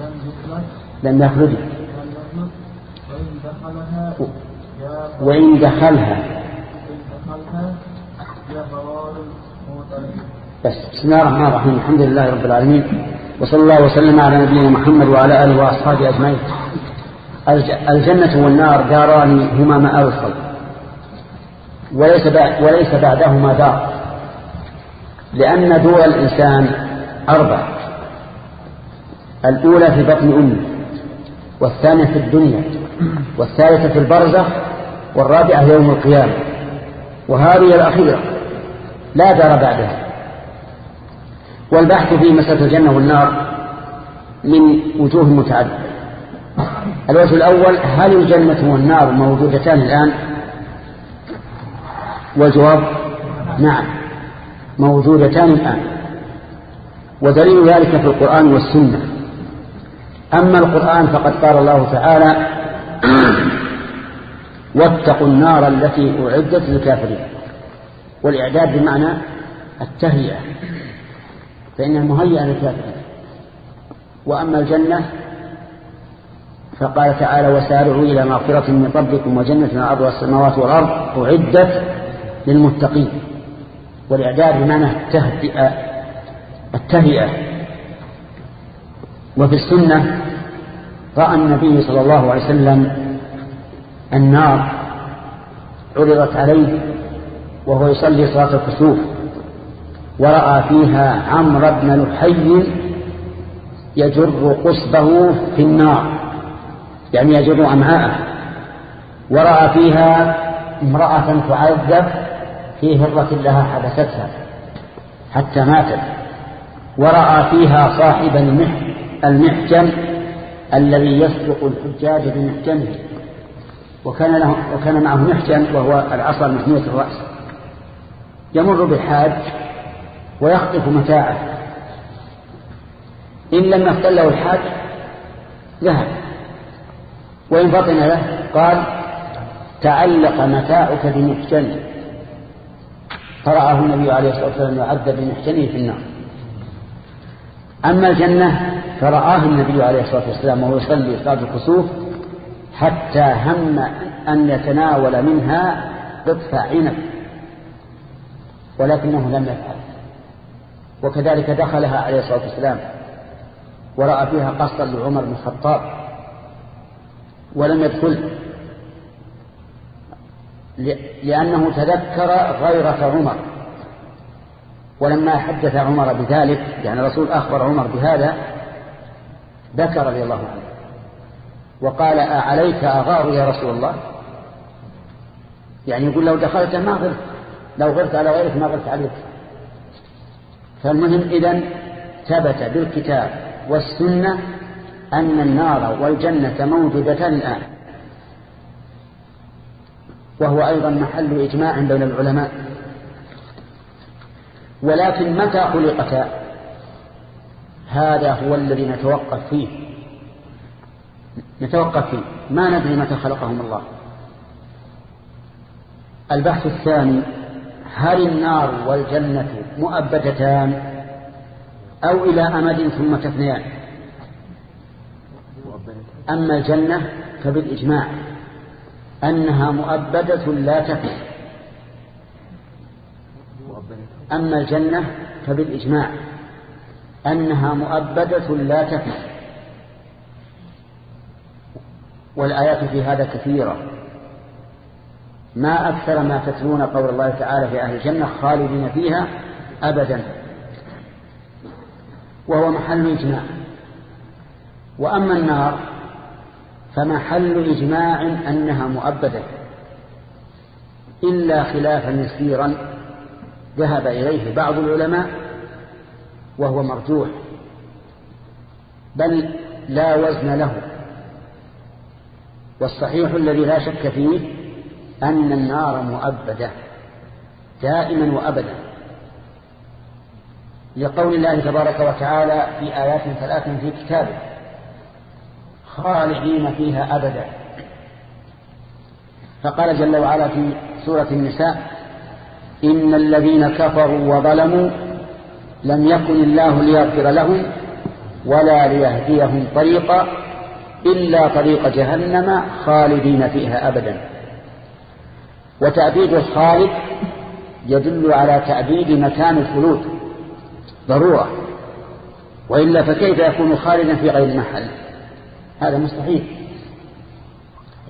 لم يخلص لم يخرج لم يخلص وإن دخلها. وإن دخلها بس بسم الله الرحمن الرحيم. الحمد لله رب العالمين. وصلى الله وسلم على نبينا محمد وعلى آله وأصحابه أجمعين. الجنة والنار داران هما مآل الخلق. وليس بعدهما دار. لأن دور الإنسان أربع. الأولى في بطن أمه والثانية في الدنيا والثالثة في البرزخ والرابعة يوم القيامة. وهذه الأخيرة لا دار بعدها. والبحث في مسألة الجنة والنار من وجوه متعددة. الوجه الأول هل الجنة والنار موجودتان الآن؟ والجواب نعم. موجودتان الآن. ودليل ذلك في القرآن والسنة. أما القرآن فقد قال الله تعالى واتقوا النار التي أعدت للكافرين. والإعداد بمعنى التهيئة. فإنها مهيئة للكافرين. وأما الجنة فقال تعالى وسارعوا إلى مغفرة من ربكم وجنة أرضها السماوات والأرض أعدت للمتقين. والإعداد بمعنى التهدئة التهيئة. وفي السنة رأى النبي صلى الله عليه وسلم النار عرضت عليه وهو يصلي صلاة الكسوف ورأى فيها عمرو بن لحي يجر قصبه في النار يعني يجر أمعاءه. ورأى فيها امرأة تعذب في هرة لها حبستها حتى ماتت. ورأى فيها صاحب المحجم الذي يسبق الحجاج بمحجمه وكان, له وكان معه محجم وهو العصا محمية الرأس. يمر بالحاج ويخطف متاعه. إن لم يفتل له الحاج ذهب. وإن فطن له قال تعلق متاعك بمحجن فرآه النبي عليه الصلاة والسلام يعذب بمحجنه في النار. أما الجنة فرآه النبي عليه الصلاة والسلام وهو يصلي صلاة الكسوف حتى هم أن يتناول منها قطف عنب ولكنه لم يفعل. وكذلك دخلها عليه الصلاة والسلام ورأى فيها قصدا لعمر بن الخطاب ولم يدخل. لأنه تذكر غيرة عمر. ولما حدث عمر بذلك يعني الرسول أخبر عمر بهذا ذكر رضي الله عنه. وقال أعليك أغار يا رسول الله؟ يعني يقول لو دخلت ما غرت لو غرت على غيرك ما غرت عليك. فالمهم إذن ثبت بالكتاب والسنة أن النار والجنة موجودتان الآن. وهو أيضا محل إجماع بين العلماء. ولكن متى خلقتا؟ هذا هو الذي نتوقف فيه. نتوقف فيه. ما ندري متى خلقهم الله. البحث الثاني هل النار والجنة مؤبدتان أو إلى أمد ثم تثنيان؟ أما الجنة فبالإجماع. أنها مؤبدة لا تفنى أما الجنة فبالإجماع. أنها مؤبدة لا تفنى والآيات في هذا كثيرة. ما أكثر ما تتلون قول الله تعالى في أهل الجنة خالدين فيها أبدا. وهو محل إجماع. وأما النار فمحل إجماع أنها مؤبدة. إلا خلافا يسيرا ذهب إليه بعض العلماء وهو مرجوح بل لا وزن له. والصحيح الذي لا شك فيه أن النار مؤبدة دائما وأبدا. لقول الله تبارك وتعالى في آيات ثلاث في كتابه خالدين فيها أبدا. فقال جل وعلا في سورة النساء إن الذين كفروا وظلموا لم يكن الله ليغفر لهم ولا ليهديهم طريقا إلا طريق جهنم خالدين فيها أبدا. وتعبيد الخالد يدل على تعبيد مكان الخلود ضرورة. وإلا فكيف يكون خالدا في غير محل؟ هذا مستحيل.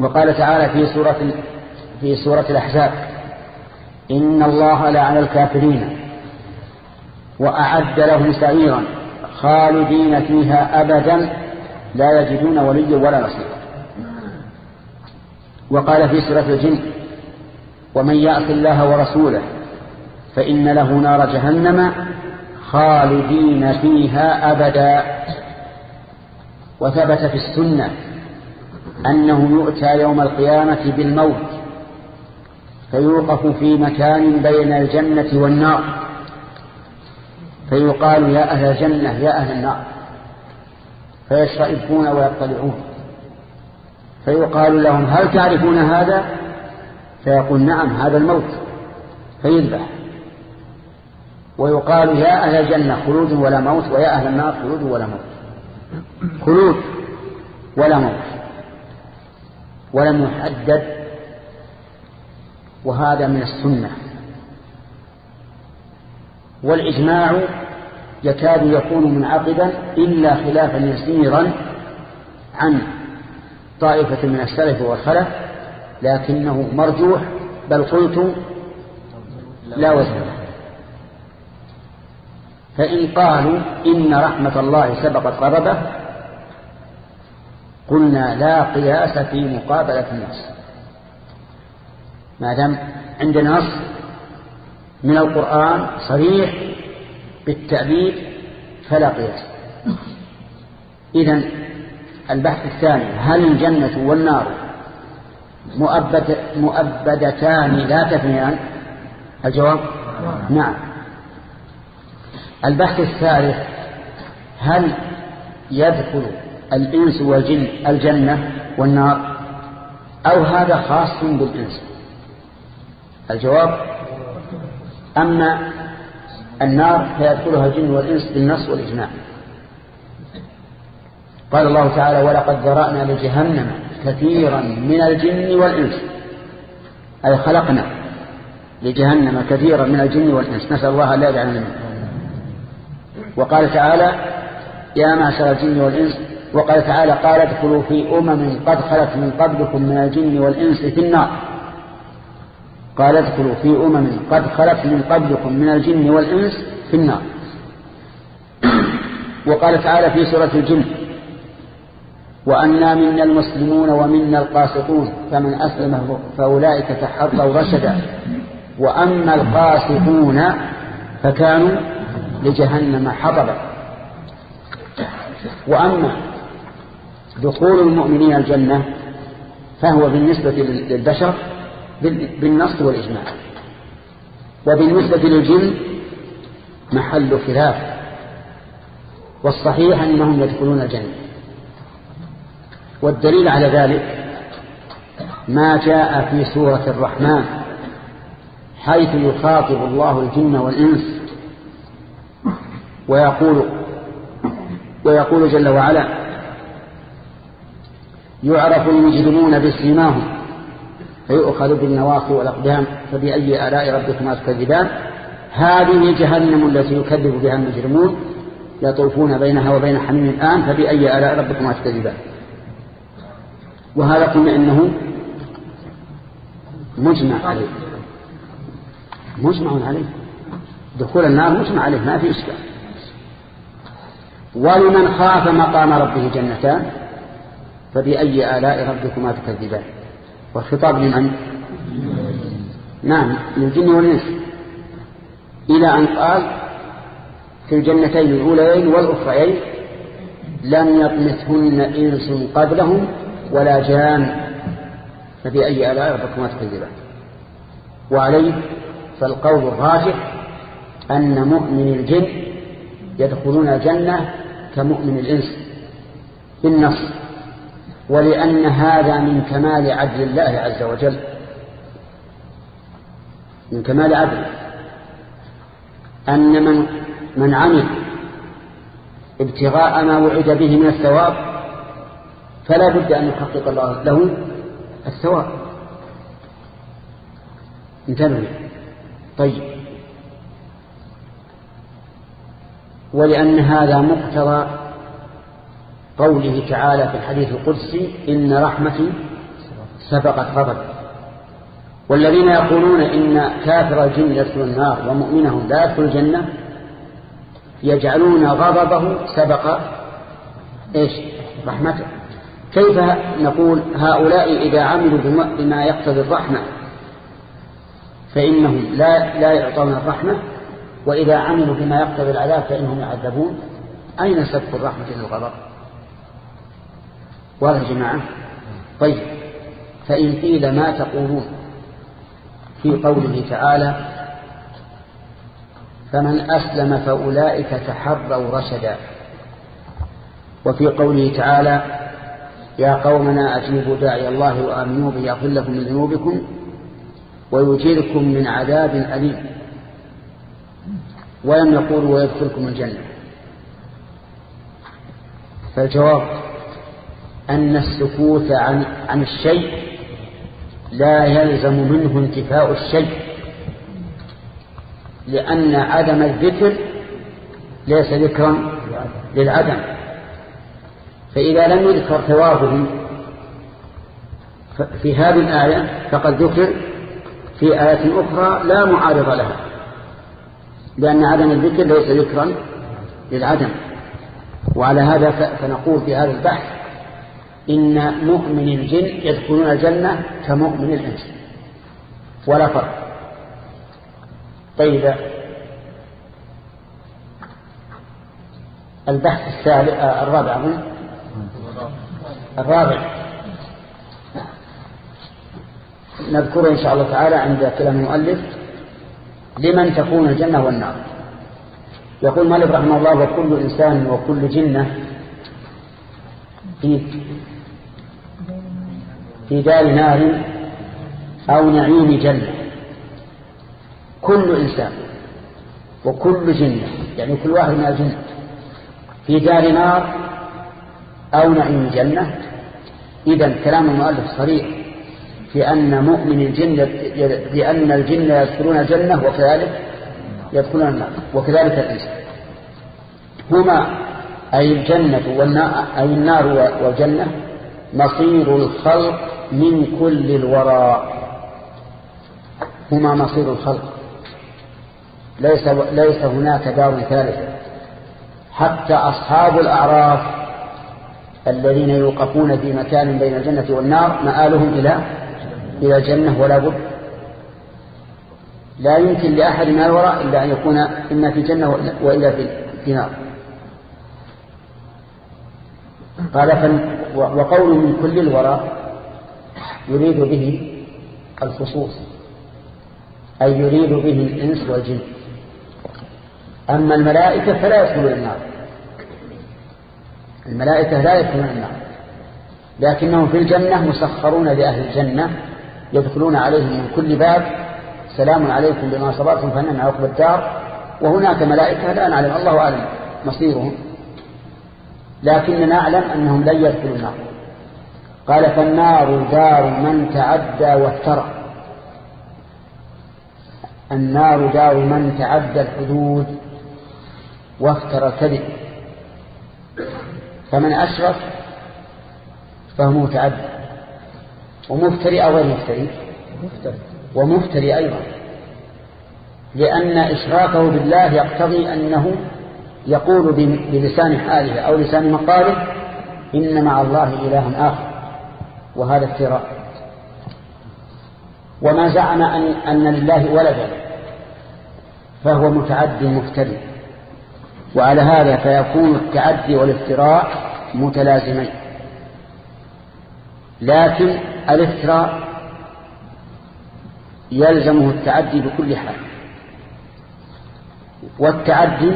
وقال تعالى في سورة في سورة الأحزاب إن الله لعن الكافرين وأعد لهم سعيرا خالدين فيها أبدا لا يجدون وليا ولا نصيرا. وقال في سورة الجن ومن يعص الله ورسوله فإن له نار جهنم خالدين فيها أبدا. وثبت في السنة أنه يؤتى يوم القيامة بالموت فيوقف في مكان بين الجنة والنار. فيقال يا أهل الجنة يا أهل النار. فيشرئبون ويطلعون. فيقال لهم هل تعرفون هذا؟ فيقول نعم هذا الموت. فيذبح. ويقال يا أهل الجنة خلود ولا موت ويا أهل النار خلود ولا موت. خلود ولا موت ولم يحدد وهذا من السنة. والإجماع يكاد يكون منعقدا إلا خلافا يسيرا عن طائفة من السلف والخلف لكنه مرجوح بل قلت لا وزن. فإن قالوا إن رحمة الله سبقت غضبه قلنا لا قياس في مقابلة النص ما دام عندنا نص من القرآن صريح بالتأبيد فلا قياس. إذن البحث الثاني هل الجنة والنار مؤبد مؤبدتان لا تفنيان الجواب؟ نعم. البحث الثالث هل يدخل الإنس والجن الجنة والنار؟ أو هذا خاص بالإنس؟ الجواب أما النار فيدخلها الجن والإنس بالنص والإجماع. قال الله تعالى ولقد ذرأنا لجهنم كثيرا من الجن والإنس. أي خلقنا لجهنم كثيرا من الجن والإنس. نسأل الله لا يجعلنا منهم. وقال تعالى يا معشر الجن والإنس وقال تعالى قال ادخلوا في أمم قد خلت من قبلكم من الجن والإنس في النار. قال ادخلوا في أمم قد خلت من قبلكم من الجن والإنس في النار. وقال تعالى في سورة الجن وأنا منا المسلمون ومنا القاسطون فمن أسلم فأولئك تحروا رشدا. وأما القاسطون فكانوا لجهنم حطبا وأما دخول المؤمنين الجنة فهو بالنسبة للبشر بالنص والإجماع. وبالنسبة للجن محل خلاف. والصحيح أنهم يدخلون الجنة. والدليل على ذلك ما جاء في سورة الرحمن حيث يخاطب الله الجن والإنس ويقول ويقول جل وعلا يعرف المجرمون بسيماهم فيؤخذ بالنواصي والأقدام فبأي آلاء ربكما تكذبان؟ هذه جهنم التي يكذب بها المجرمون يطوفون بينها وبين حميم الآن فبأي آلاء ربكما تكذبان؟ وهذا قلنا إنه مجمع عليه. مجمع عليه. دخول النار مجمع عليه ما في إشكال. ولمن خاف مقام ربه جنتان فبأي آلاء ربكما تكذبان؟ والخطاب لمن؟ نعم للجن والإنس. إلى أن قال في الجنتين الأوليين والأخريين لم يطمثهن إنس قبلهم ولا جان فبأي آلاء ربكما تكذبان؟ وعليه فالقول الراجح أن مؤمن الجن يدخلون الجنة كمؤمن الإنس بالنص ولأن هذا من كمال عدل الله عز وجل. من كمال عدل. أن من من عمل ابتغاء ما وعد به من الثواب فلا بد أن يحقق الله له الثواب. انتبهوا طيب. ولأن هذا مقتضى قوله تعالى في الحديث القدسي إن رحمتي سبقت غضب والذين يقولون إن كافر الجن يدخل النار ومؤمنهم لا يدخل الجنة يجعلون غضبه سبق إيش؟ رحمته. كيف نقول هؤلاء إذا عملوا بما يقتضي الرحمة فإنهم لا, لا يعطون الرحمة؟ وإذا عملوا بما يقتضي العذاب فإنهم يعذبون. أين سبق الرحمة للغضب واضح يا جماعة؟ طيب. فإن قيل ما تقولون في قوله تعالى فمن أسلم فأولئك تحروا رشدا. وفي قوله تعالى يا قومنا أجيبوا داعي الله وآمنوا به يغفر لكم من ذنوبكم ويجيركم من عذاب أليم. ولم يقولوا ويدخلكم الجنة. فالجواب أن السكوت عن, عن الشيء لا يلزم منه انتفاء الشيء لأن عدم الذكر ليس ذكرا للعدم. فإذا لم يذكر ثوابه في هذه الآية فقد ذكر في آية أخرى لا معارض لها. لأن عدم الذكر ليس ذكرا للعدم. وعلى هذا فنقول في هذا البحث إن مؤمن الجن يدخلون الجنة كمؤمن الإنس. ولا فرق. طيب البحث الثالث آه، الرابع من الرابع. نذكره إن شاء الله تعالى عند كلام المؤلف. لمن تكون الجنة والنار. يقول مالك رحمه الله وكل إنسان وكل جنة في في دار نار أو نعيم جنة. كل إنسان وكل جنة يعني كل واحد من الجنة في دار نار أو نعيم جنة. إذا كلام المؤلف صريح. في أن مؤمن الجن بأن الجن يدخلون الجنة وكذلك يدخلون النار وكذلك الإنس هما أي الجنة والنار أي النار والجنة مصير الخلق من كل الوراء هما مصير الخلق. ليس, ليس هناك دار ثالثة. حتى أصحاب الأعراف الذين يوقفون في مكان بين الجنة والنار مآلهم إلى إلى الجنة ولا بد. لا يمكن لأحد من الوراء إلا أن يكون إما في جنة وإلا في نار. قال وقول من كل الوراء يريد به الخصوص أي يريد به الإنس والجن. أما الملائكة فلا يدخلون النار. الملائكة لا يدخلون النار لكنهم في الجنة مسخرون لأهل الجنة يدخلون عليهم من كل باب سلام عليكم بما صبرتم فنعم عقب الدار. وهناك ملائكة لا نعلم الله أعلم مصيرهم. لكننا نعلم أنهم لن يدخلوا النار. قال فالنار دار من تعدى وافترى. النار دار من تعدى الحدود وافترى الكذب. فمن أشرف فهو متعدى. ومفتري أو غير مفتري؟ ومفتري أيضا. لأن إشراكه بالله يقتضي أنه يقول بلسان حاله أو لسان مقاله إن مع الله إله آخر. وهذا افتراء. وما زعم أن, أن لله ولدا فهو متعدي مفتري. وعلى هذا فيكون التعدي والافتراء متلازمين. لكن الافتراء يلزمه التعدي بكل حال والتعدي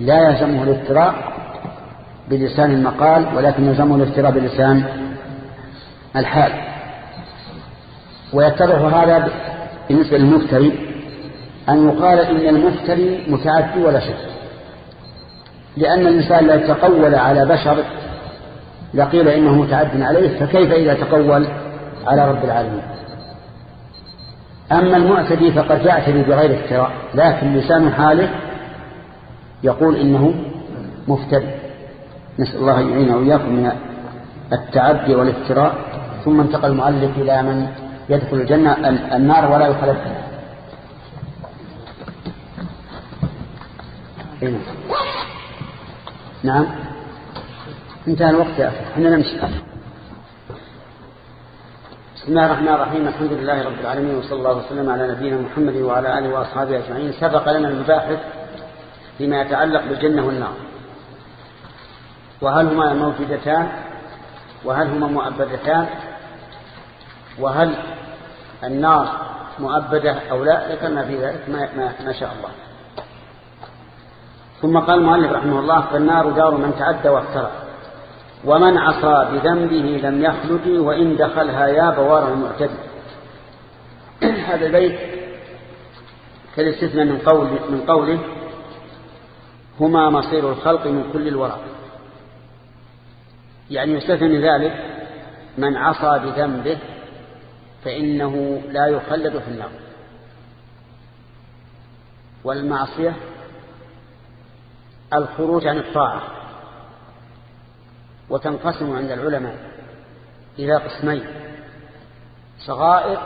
لا يلزمه الافتراء بلسان المقال ولكن يلزمه الافتراء بلسان الحال. ويتضح هذا بالنسبة للمفتري أن يقال إن المفتري متعدي ولا شك لأن الإنسان لا يتقول على بشر لقيل إنه متعد عليه فكيف إذا تقول على رب العالمين؟ أما المعتدي فقد يعتدي بغير افتراء لكن لسان حاله يقول إنه مفتد. نسأل الله أن يعين وإياكم من التعدي والافتراء ثم انتقل المؤلف إلى من يدخل الجنة النار ولا يخلد فيها نعم. انتهى الوقت يا أخي. إحنا نمشي. بسم الله الرحمن الرحيم. الحمد لله رب العالمين وصلى الله وسلم على نبينا محمد وعلى آله وأصحابه أجمعين. سبق لنا المباحث فيما يتعلق بالجنة والنار. وهل هما موجودتان وهل هما مؤبدتان؟ وهل النار مؤبدة أو لا؟ ذكرنا في ذلك ما, ما, ما شاء الله. ثم قال المؤلف رحمه الله فالنار دار من تعدى وافترى. ومن عصى بذنبه لم يخلد وإن دخلها يا بوار المعتد هذا البيت كالاستثناء من, قول من قوله هما مصير الخلق من كل الورى. يعني يستثنى ذلك من عصى بذنبه فإنه لا يخلد في النار. والمعصية الخروج عن الطاعة. وتنقسم عند العلماء إلى قسمين صغائر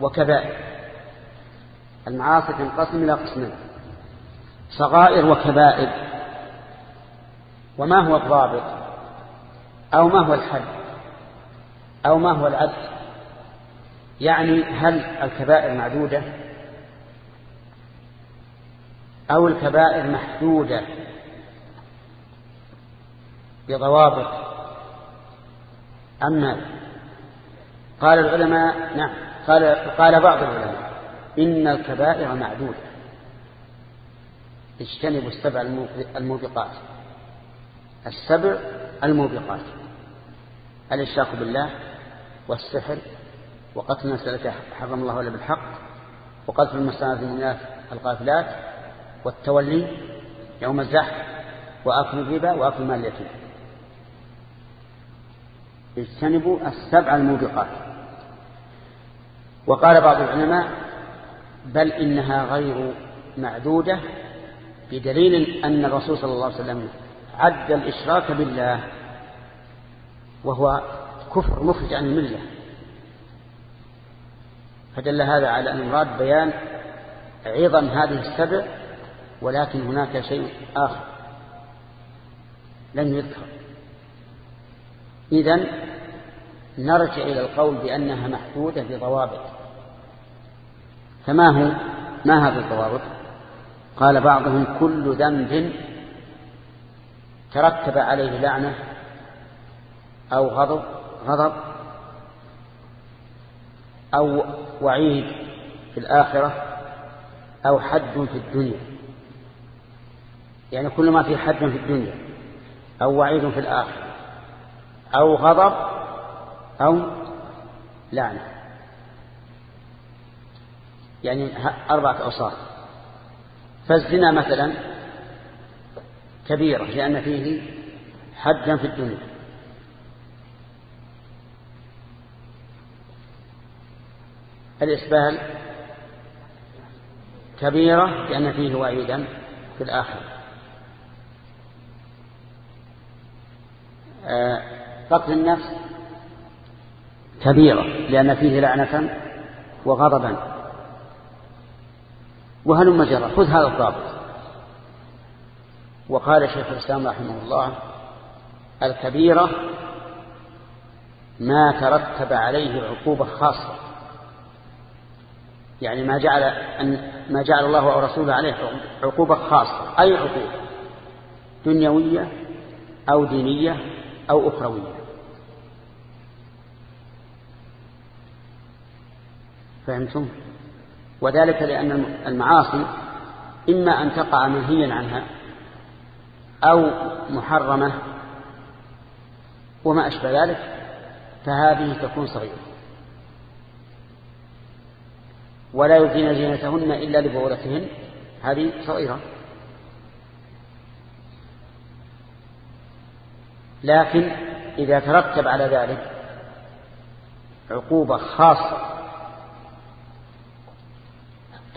وكبائر. المعاصي تنقسم إلى قسمين صغائر وكبائر. وما هو الضابط؟ أو ما هو الحد؟ أو ما هو العدل؟ يعني هل الكبائر معدودة؟ أو الكبائر محدودة؟ بضوابط. أما قال العلماء نعم قال, قال بعض العلماء إن الكبائر معدودة. اجتنبوا السبع الموبقات. السبع الموبقات. الإشراك بالله والسحر وقتل مسألة حرم الله ولا بالحق وقتل المستند المؤمنات القافلات والتولي يوم الزحف وأكل الربا وأكل مال اليتيم. اجتنبوا السبع الموبقات. وقال بعض العلماء بل إنها غير معدودة بدليل أن الرسول صلى الله عليه وسلم عد الإشراك بالله وهو كفر مخرج عن الملة. فدل هذا على أن المراد بيان عظم هذه السبع ولكن هناك شيء آخر لم يذكر. إذن نرجع إلى القول بأنها محدودة بضوابط. فما هو ما هذه الضوابط؟ قال بعضهم كل ذنب ترتب عليه لعنة أو غضب غضب أو وعيد في الآخرة أو حد في الدنيا. يعني كل ما في حد في الدنيا أو وعيد في الآخرة. أو غضب أو لعنة. يعني أربعة أوصاف. فالزنا مثلا كبيرة لأن فيه حدا في الدنيا. الإسبال كبيرة لأن فيه وعيدا في الآخر آه، قتل النفس كبيرة لأن فيه لعنة وغضبا. وهلم جرى خذ هذا الضابط. وقال شيخ الإسلام رحمه الله الكبيرة ما ترتب عليه عقوبة خاصة. يعني ما جعل أن ما جعل الله ورسوله عليه عقوبة خاصة. أي عقوبة؟ دنيوية أو دينية أو أخروية. فهمتم؟ وذلك لأن المعاصي إما أن تقع منهيا عنها أو محرمة وما أشبه ذلك فهذه تكون صغيرة. ولا يبدين زينتهن إلا لبعولتهن هذه صغيرة. لكن إذا ترتب على ذلك عقوبة خاصة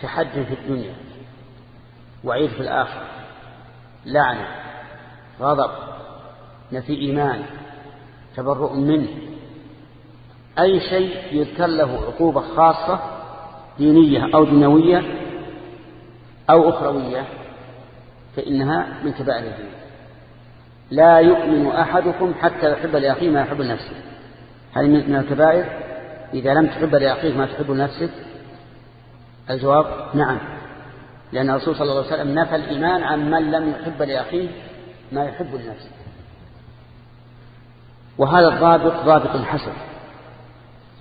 تحد في الدنيا وعيد في الآخرة لعنة غضب نفي إيمان تبرؤ منه أي شيء يذكر له عقوبة خاصة دينية أو دنيوية أو أخروية فإنها من كبائر الدين لا يؤمن أحدكم حتى يحب لأخيه ما يحب لنفسه. هذه من الكبائر؟ إذا لم تحب لأخيك ما تحب لنفسك؟ الجواب نعم. لأن الرسول صلى الله عليه وسلم نفى الإيمان عن من لم يحب لأخيه ما يحب لنفسه. وهذا الضابط ضابط حسن.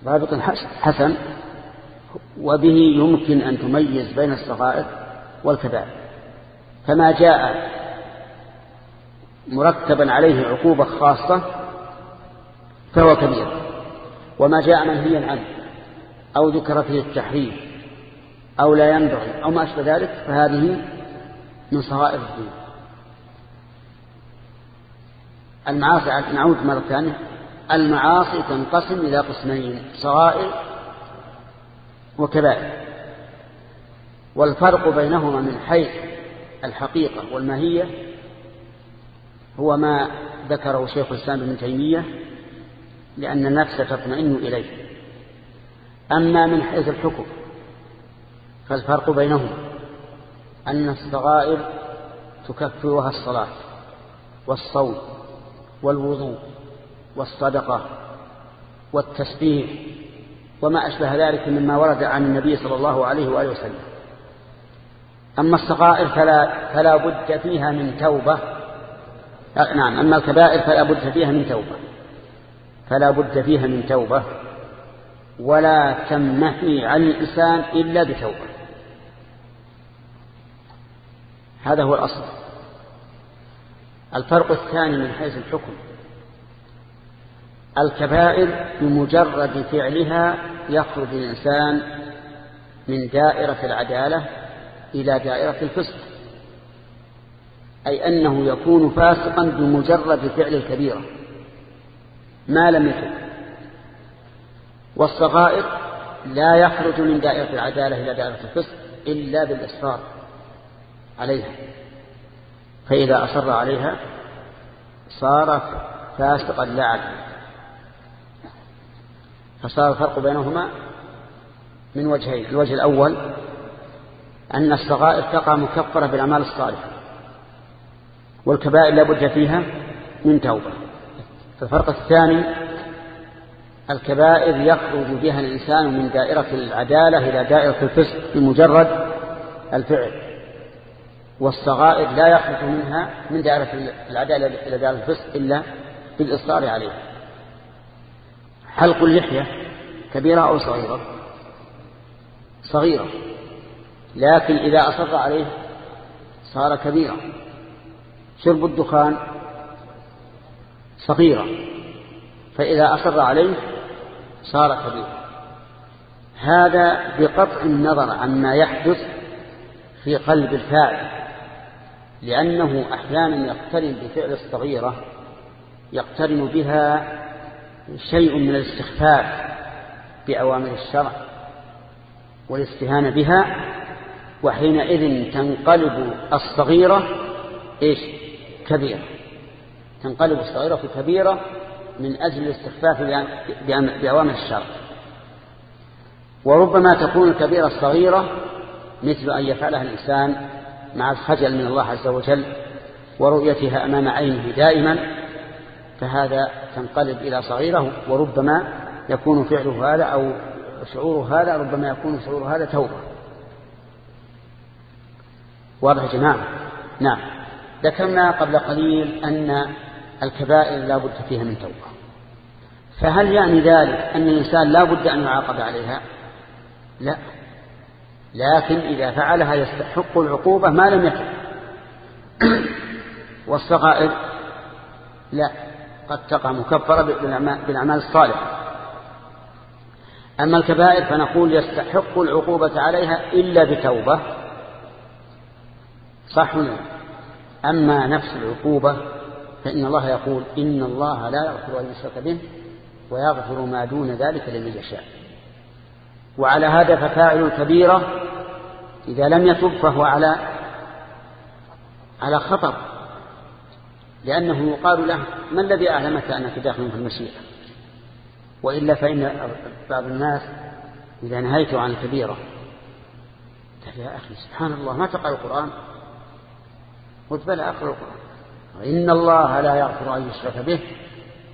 ضابط حسن وبه يمكن أن تميز بين الصغائر والكبائر. فما جاء مرتبا عليه عقوبة خاصة فهو كبير. وما جاء منهيا عنه أو ذكر فيه التحريف أو لا ينبغي أو ما أشبه ذلك فهذه من صغائر الدين المعاصي نعود مرة ثانية. المعاصي تنقسم إلى قسمين صغائر وكبائر. والفرق بينهما من حيث الحقيقة والماهية هو ما ذكره شيخ الإسلام ابن تيمية لأن النفس تطمئن إليه. أما من حيث الحكم فالفرق بينهما أن الصغائر تكفرها الصلاة والصوم والوضوء والصدقة والتسبيح وما أشبه ذلك مما ورد عن النبي صلى الله عليه وآله وسلم. أما الصغائر فلا, فلا بد فيها من توبة نعم أما الكبائر فلا بد فيها من توبة. فلا بد فيها من توبة. ولا تمنحي عن الإنسان إلا بتوبة. هذا هو الأصل. الفرق الثاني من حيث الحكم. الكبائر بمجرد فعلها يخرج الإنسان من دائرة العدالة إلى دائرة الفسق. أي أنه يكون فاسقا بمجرد فعل الكبيرة ما لم يتب والصغائر لا يخرج من دائرة العدالة إلى دائرة الفسق إلا بالإصرار عليها. فإذا أصر عليها صار فاسقا لا عدلا فصار الفرق بينهما من وجهين. الوجه الأول أن الصغائر تقع مكفرة بالأعمال الصالحة. والكبائر لا بد فيها من توبة. الفرق الثاني الكبائر يخرج بها الإنسان من دائرة العدالة إلى دائرة الفسق بمجرد الفعل. والصغائر لا يخرج منها من دائرة العدالة إلى دائرة الفسق إلا بالإصرار عليها. حلق اللحية كبيرة أو صغيرة؟ صغيرة. لكن إذا أصر عليه صار كبيرا. شرب الدخان صغيرة فإذا أصر عليه صار كبيرا هذا بقطع النظر عما يحدث في قلب الفاعل لأنه أحيانا يقترن بفعل الصغيرة يقترن بها شيء من الاستخفاف بأوامر الشرع والاستهانة بها وحينئذ تنقلب الصغيرة إيش؟ كبيرة. تنقلب الصغيرة في كبيرة من أجل الاستخفاف بأوامر الشرع. وربما تكون الكبيرة الصغيرة مثل أن يفعلها الإنسان مع الخجل من الله عز وجل ورؤيتها أمام عينه دائما فهذا تنقلب إلى صغيرة وربما يكون فعله هذا أو شعور هذا ربما يكون شعور هذا توبة. واضح جماعة؟ نعم. ذكرنا قبل قليل أن الكبائر لا بد فيها من توبة. فهل يعني ذلك أن الإنسان لا بد أن يعاقب عليها؟ لا. لكن إذا فعلها يستحق العقوبة ما لم يفعل والصغائر؟ لا. قد تقع مكفرة بالأعمال الصالحة. أما الكبائر فنقول يستحق العقوبة عليها إلا بتوبة. صح ولا أما نفس العقوبة فإن الله يقول إن الله لا يغفر أن يشرك به ويغفر ما دون ذلك لمن يشاء. وعلى هذا ففاعل الكبيرة إذا لم يتب فهو على على خطر لأنه يقال له ما الذي أعلمك أنك داخل في المشيئة؟ وإلا فإن بعض الناس إذا نهيت عن الكبيرة يا أخي سبحان الله ما تقرأ القرآن؟ قلت بلى أقرأ إن الله لا يغفر أن يشرك به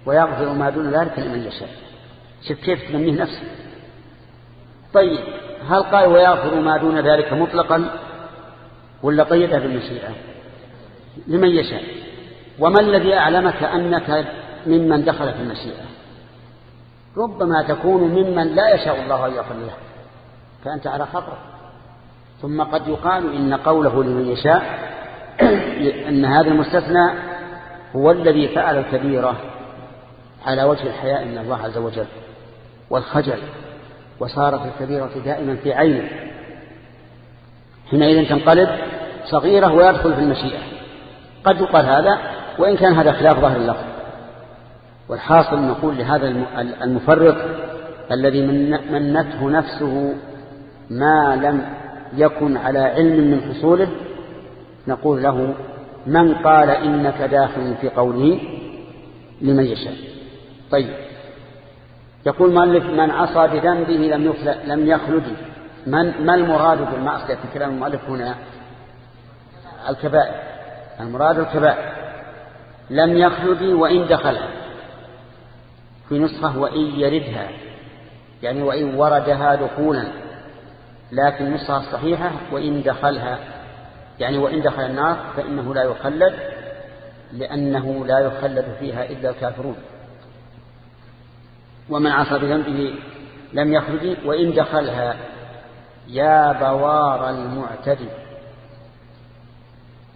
ويغفر ما دون ذلك لمن يشاء. شوف كيف تنميه نفسه طيب هل قال ويغفر ما دون ذلك مطلقا؟ ولا قيدها بالمشيئة لمن يشاء. وما الذي أعلمك أنك ممن دخل في المشيئة؟ ربما تكون ممن لا يشاء الله أن يغفر له فأنت على خطر. ثم قد يقال إن قوله لمن يشاء أن هذا المستثنى هو الذي فعل الكبيرة على وجه الحياء من الله عز وجل والخجل وصارت الكبيرة دائما في عينه. حينئذ تنقلب صغيرة ويدخل في المشيئة. قد يقال هذا وإن كان هذا خلاف ظاهر اللفظ والحاصل نقول لهذا المفرط الذي منته نفسه ما لم يكن على علم من حصوله نقول له من قال إنك داخل في قوله لمن يشاء. طيب. يقول مؤلف من عصى بذنبه لم لم يخلد. من ما المراد بالمعصية؟ في كلام المؤلف هنا الكبائر. المراد الكبائر. لم يخلد وإن دخلها في نسخة وإن يردها. يعني وإن وردها دخولا. لكن النسخة الصحيحة وإن دخلها. يعني وإن دخل النار فإنه لا يخلد لأنه لا يخلد فيها إلا الكافرون. ومن عصى بذنبه لم يخرج وإن دخلها يا بوار المعتدي.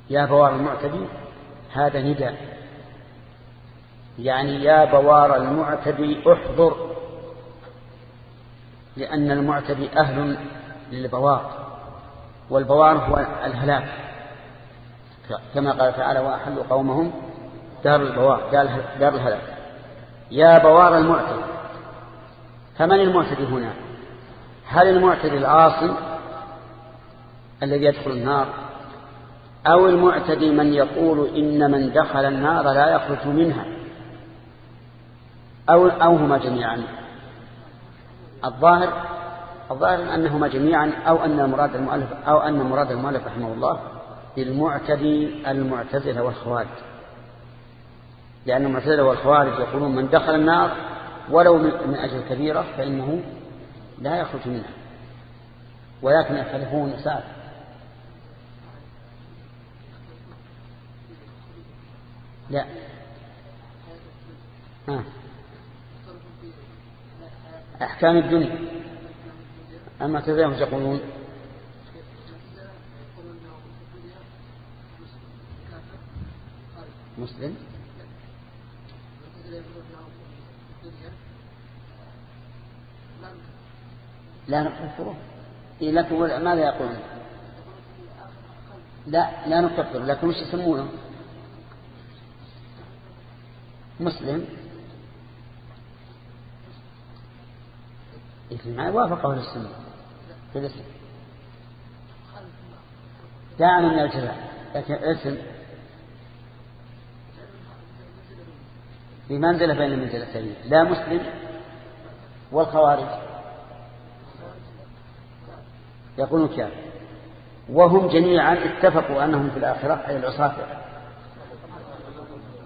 يا بوار المعتدي هذا نداء. يعني يا بوار المعتدي احضر لأن المعتدي أهل للبوار. والبوار هو الهلاك كما قال تعالى وأحلوا قومهم دار البوار دار الهلاك. يا بوار المعتدي فمن المعتدي هنا؟ هل المعتدي العاصي الذي يدخل النار؟ أو المعتدي من يقول إن من دخل النار لا يخرج منها؟ أو, أو هما جميعا؟ الظاهر الظاهر أنهما جميعا أو أن مراد المؤلف أو أن مراد المؤلف رحمه الله بالمعتدي المعتزلة والخوارج. لأن المعتزلة والخوارج يقولون من دخل النار ولو من أجل كبيرة فإنه لا يخرج منها. ولكن يختلفون ساعة لا. ها. أحكام الدنيا. أما كذا يقولون مسلم؟ لا نكفره إيه لكن ماذا يقولون؟ لا لا نكفر لكن وش يسمونه؟ مسلم. ما وافقه السنة. في الاسم دعنا من الجزاء لكن الاسم بمنزلة بين المنزلتين لا مسلم والخوارج. يقولون كافر وهم جميعا اتفقوا أنهم في الآخرة أي العصاة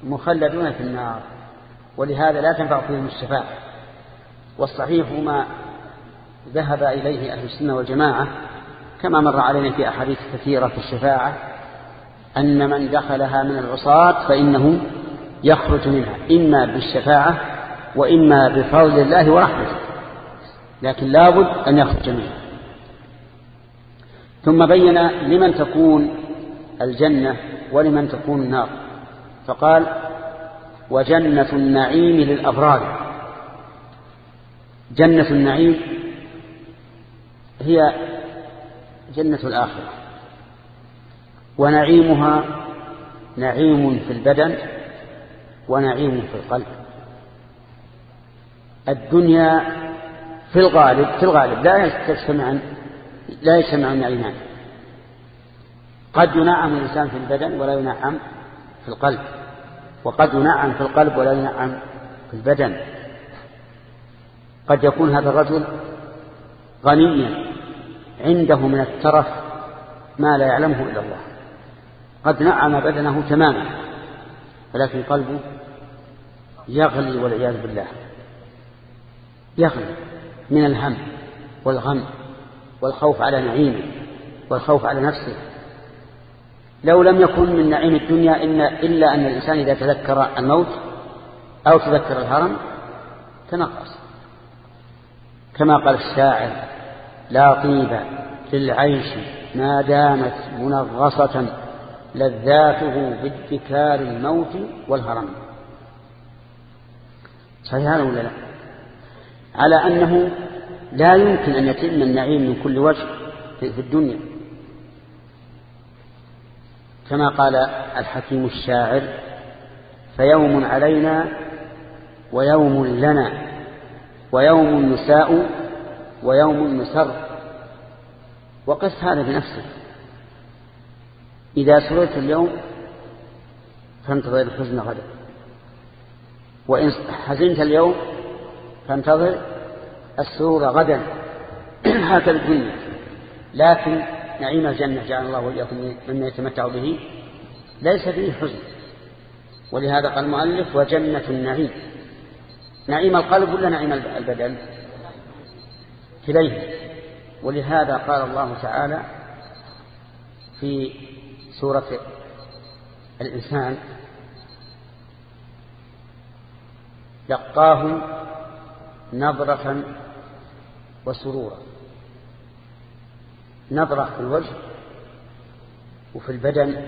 مخلدون في النار ولهذا لا تنفع فيهم الشفاعة. والصحيح ما ذهب إليه أهل السنة والجماعة كما مر علينا في أحاديث كثيرة في الشفاعة أن من دخلها من العصاة فإنه يخرج منها إما بالشفاعة وإما بفضل الله ورحمته لكن لابد أن يخرج منها. ثم بين لمن تكون الجنة ولمن تكون النار فقال وجنة النعيم للأبرار. جنة النعيم هي جنة الآخرة. ونعيمها نعيم في البدن ونعيم في القلب. الدنيا في الغالب في الغالب لا تجتمع لا يجتمع النعيمان قد ينعم الإنسان في البدن ولا ينعم في القلب. وقد ينعم في القلب ولا ينعم في البدن. قد يكون هذا الرجل غنيا. عنده من الترف ما لا يعلمه إلا الله. قد نعم بدنه تماما ولكن قلبه يغلي والعياذ بالله. يغلي من الهم والغم والخوف على نعيمه والخوف على نفسه. لو لم يكن من نعيم الدنيا إن إلا أن الإنسان إذا تذكر الموت أو تذكر الهرم تنقص. كما قال الشاعر لا طيب للعيش ما دامت منغصة لذاته بادكار الموت والهرم. صحيح هذا ولا لا؟ على أنه لا يمكن أن يتم النعيم من كل وجه في الدنيا. كما قال الحكيم الشاعر فيوم علينا ويوم لنا ويوم نساء ويوم نسر وقس هذا بنفسه. إذا سررت اليوم فانتظر الحزن غدا وإن حزنت اليوم فانتظر السرور غدا. هكذا الدنيا. لكن نعيم الجنة جعل الله وإياكم ممن يتمتع به. ليس فيه حزن. ولهذا قال المؤلف وجنة النعيم. نعيم القلب ولا نعيم البدن؟ كليه ولهذا قال الله تعالى في سورة الإنسان لقاهم نظرة وسرورا. نظرة في الوجه وفي البدن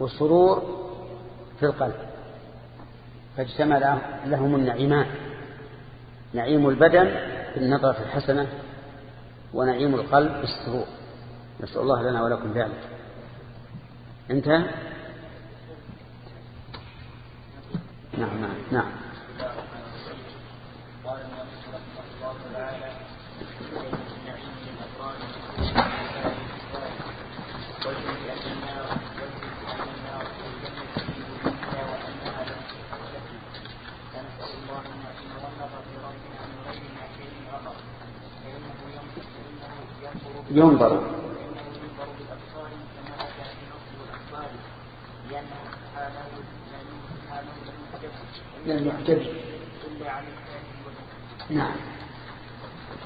وسرور في القلب. فاجتمع لهم النعيمان. نعيم البدن بالنظرة الحسنة ونعيم القلب بالسرور نسأل الله لنا ولكم ذلك. انتهى؟ نعم نعم نعم قال النبي رحمه الله تعالى النعيم من أفراد وجه أن النار وجه أن النار والجنة في وجودها وأنها لم تستحدث فنسأل الله النعيم والنظر بربنا من غير معصية الأمر فإنه فإنه ينظر فإنه ينظر بالأبصار كما أتى في نص الأبصار لأنه سبحانه لأنه سبحانه لم نعم.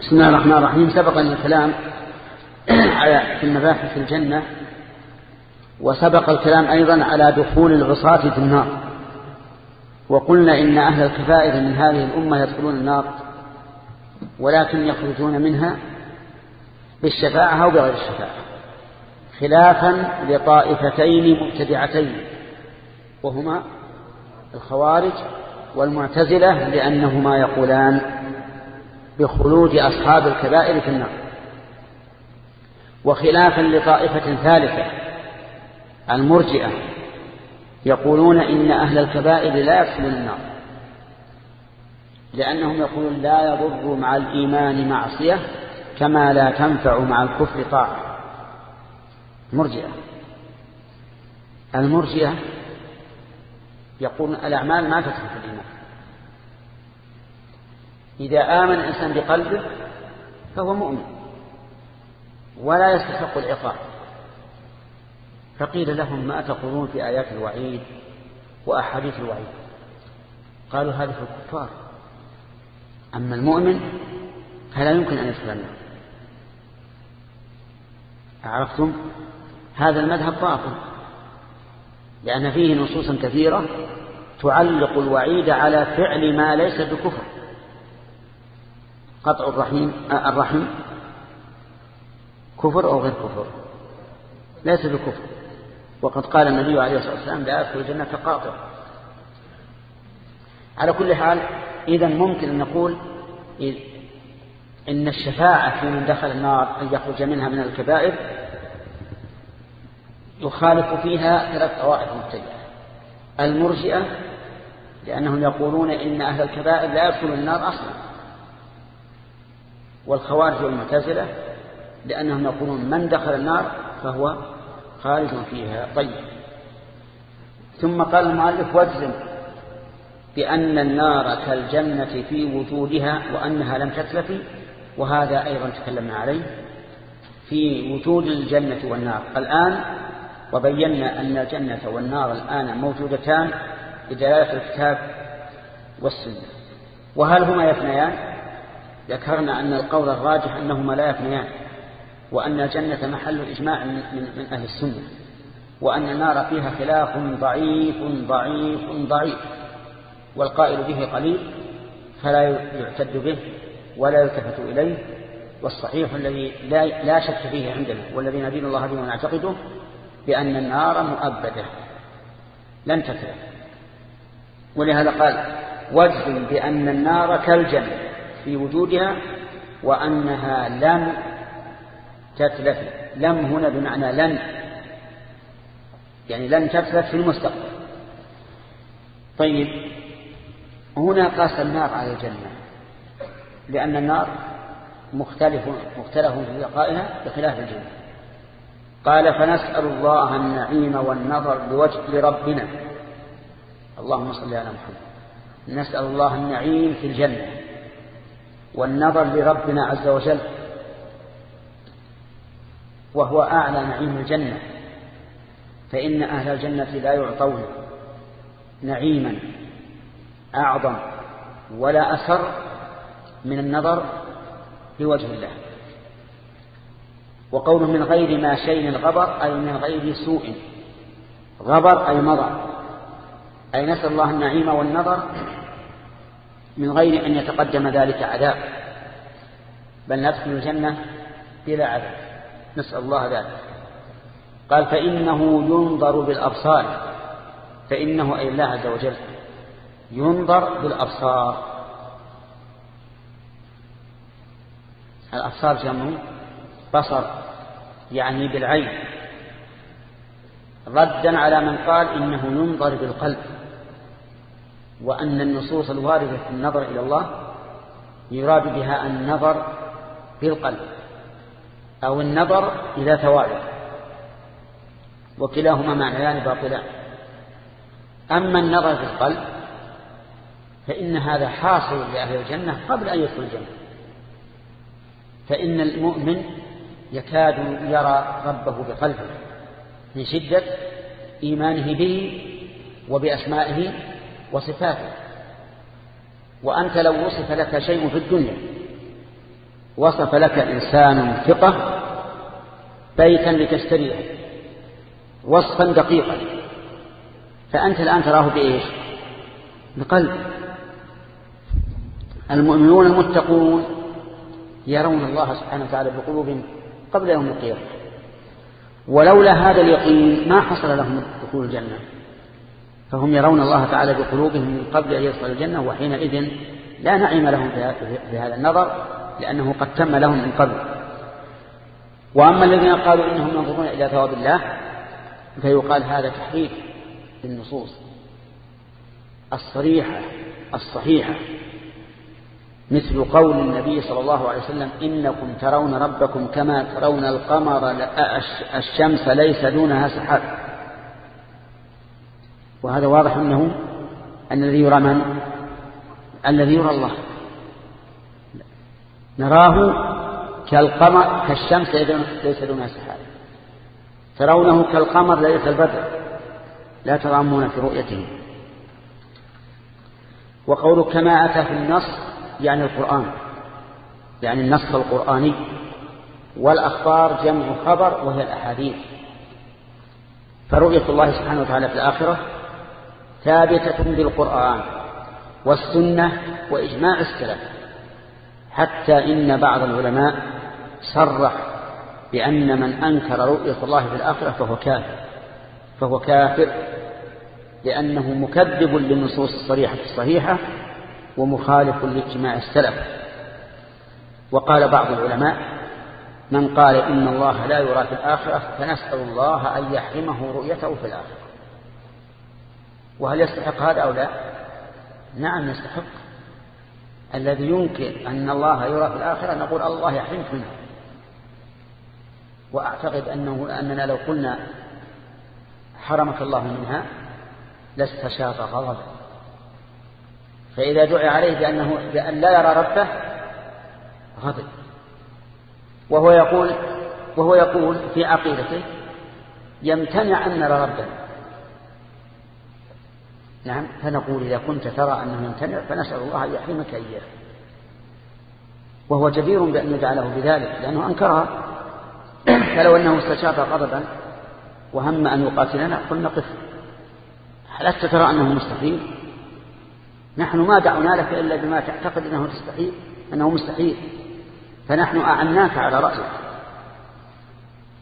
بسم الله الرحمن الرحيم. سبق أن الكلام على في المباحث في الجنة وسبق الكلام أيضا على دخول العصاة في النار. وقلنا إن أهل الكبائر من هذه الأمة يدخلون النار ولكن يخرجون منها بالشفاعة أو بغير الشفاعة خلافا لطائفتين مبتدعتين وهما الخوارج والمعتزلة لأنهما يقولان بخلود أصحاب الكبائر في النار. وخلافا لطائفة ثالثة المرجئة يقولون إن أهل الكبائر لا يدخلون النار لأنهم يقولون لا يضر مع الإيمان معصية كما لا تنفع مع الكفر طاعة. مرجئة. المرجئة يقولون الأعمال ما تدخل في الإيمان. إذا آمن الإنسان بقلبه فهو مؤمن ولا يستحق العقاب فقيل لهم ما تقولون في آيات الوعيد وأحاديث الوعيد؟ قالوا هذه في الكفار. أما المؤمن فلا يمكن أن يدخل النار. عرفتم؟ هذا المذهب باطل لأن فيه نصوصا كثيرة تعلق الوعيد على فعل ما ليس بكفر. قطع الرحيم الرحم كفر أو غير كفر؟ ليس بكفر. وقد قال النبي عليه الصلاة والسلام لا يدخل الجنة قاطع على كل حال إذا ممكن أن نقول إن الشفاعة في من دخل النار أن يخرج منها من الكبائر يخالف فيها ثلاث طوائف مبتدئة المرجئة لأنهم يقولون إن أهل الكبائر لا يدخلون النار أصلا. والخوارج والمعتزلة لأنهم يقولون من دخل النار فهو خارج فيها. طيب. ثم قال المؤلف واجزم بأن النار كالجنة في وجودها وأنها لم تتلف وهذا أيضا تكلمنا عليه في وجود الجنة والنار. الآن وبينا أن الجنة والنار الآن موجودتان بدلالة الكتاب والسنة. وهل هما يفنيان؟ ذكرنا أن القول الراجح أنهما لا يفنيان وأن الجنة محل إجماع من, من أهل السنة وأن النار فيها خلاف ضعيف ضعيف ضعيف والقائل به قليل فلا يعتد به. ولا يلتفت إليه والصحيح الذي لا, لا شك فيه عندنا والذي ندين الله به ونعتقده بأن النار مؤبدة. لن تتلف ولهذا قال واجزم بأن النار كالجنة في وجودها وأنها لم تتلف لم هنا بمعنى لن يعني لن تتلف في المستقبل. طيب هنا قاس النار على الجنة. لأن النار مختلف مختلف في بقائها بخلاف الجنة قال فنسأل الله النعيم والنظر لوجه لربنا اللهم صل على محمد. نسأل الله النعيم في الجنة والنظر لربنا عز وجل وهو أعلى نعيم الجنة. فإن أهل الجنة لا يعطون نعيما أعظم ولا أسر من النظر لوجه الله. وقوله من غير ما شيء غبر أي من غير سوء. غبر أي مضى. أي نسأل الله النعيم والنظر من غير أن يتقدم ذلك عذاب. بل ندخل الجنة بلا عذاب. نسأل الله ذلك. قال فإنه ينظر بالأبصار. فإنه أي الله عز وجل ينظر بالأبصار. الأبصار جمع بصر يعني بالعين. ردا على من قال إنه ينظر بالقلب وأن النصوص الواردة في النظر إلى الله يراد بها النظر بالقلب أو النظر إلى ثوابه وكلاهما معنيان باطلان. أما النظر في القلب فإن هذا حاصل لأهل الجنة قبل أن يدخل الجنة. فإن المؤمن يكاد يرى ربه بقلبه من شدة إيمانه به وبأسمائه وصفاته. وأنت لو وصف لك شيء في الدنيا وصف لك إنسان ثقة بيتا لتشتريه وصفا دقيقا فأنت الآن تراه بإيش؟ بقلب المؤمنون المتقون يرون الله سبحانه وتعالى بقلوبهم قبل يوم القيامة. ولولا هذا اليقين ما حصل لهم دخول الجنة. فهم يرون الله تعالى بقلوبهم من قبل أن يدخل الجنة وحينئذ لا نعيم لهم في هذا النظر لأنه قد تم لهم من قبل. وأما الذين قالوا إنهم ينظرون إلى ثواب الله فيقال هذا تحريف للنصوص الصريحة الصحيحة. مثل قول النبي صلى الله عليه وسلم إنكم ترون ربكم كما ترون القمر الشمس ليس دونها سحاب. وهذا واضح أنه أن الذي يرى من؟ الذي يرى الله. نراه كالقمر كالشمس ليس دونها سحاب. ترونه كالقمر ليس البدر. لا ترامون في رؤيته. وقول كما أتى في النص يعني القرآن يعني النص القرآني والأخبار جمع خبر وهي الأحاديث. فرؤية الله سبحانه وتعالى في الآخرة ثابتة بالقرآن والسنة وإجماع السلف حتى إن بعض العلماء صرح بأن من أنكر رؤية الله في الآخرة فهو كافر فهو كافر لأنه مكذب للنصوص الصريحة الصحيحة ومخالف لاجتماع السلف. وقال بعض العلماء من قال إن الله لا يرى في الآخرة فنسأل الله أن يحرمه رؤيته في الآخرة. وهل يستحق هذا أو لا؟ نعم يستحق. الذي ينكر أن الله يرى في الآخرة نقول الله يحرمك منه. وأعتقد أنه أننا لو قلنا حرمك الله منها لاستشاط غضبا فإذا دعي عليه بأنه بأن لا يرى ربه غضب. وهو يقول وهو يقول في عقيدته يمتنع أن نرى ربنا. نعم فنقول إذا كنت ترى أنه يمتنع فنسأل الله أن يحرمك إياه. وهو جدير بأن يجعله بذلك لأنه أنكرها فلو أنه استشاط غضبا وهم أن يقاتلنا قلنا قف. هل ترى أنه مستحيل؟ نحن ما دعونا لك إلا بما تعتقد أنه تستحيل أنه مستحيل. فنحن أعناك على رأيك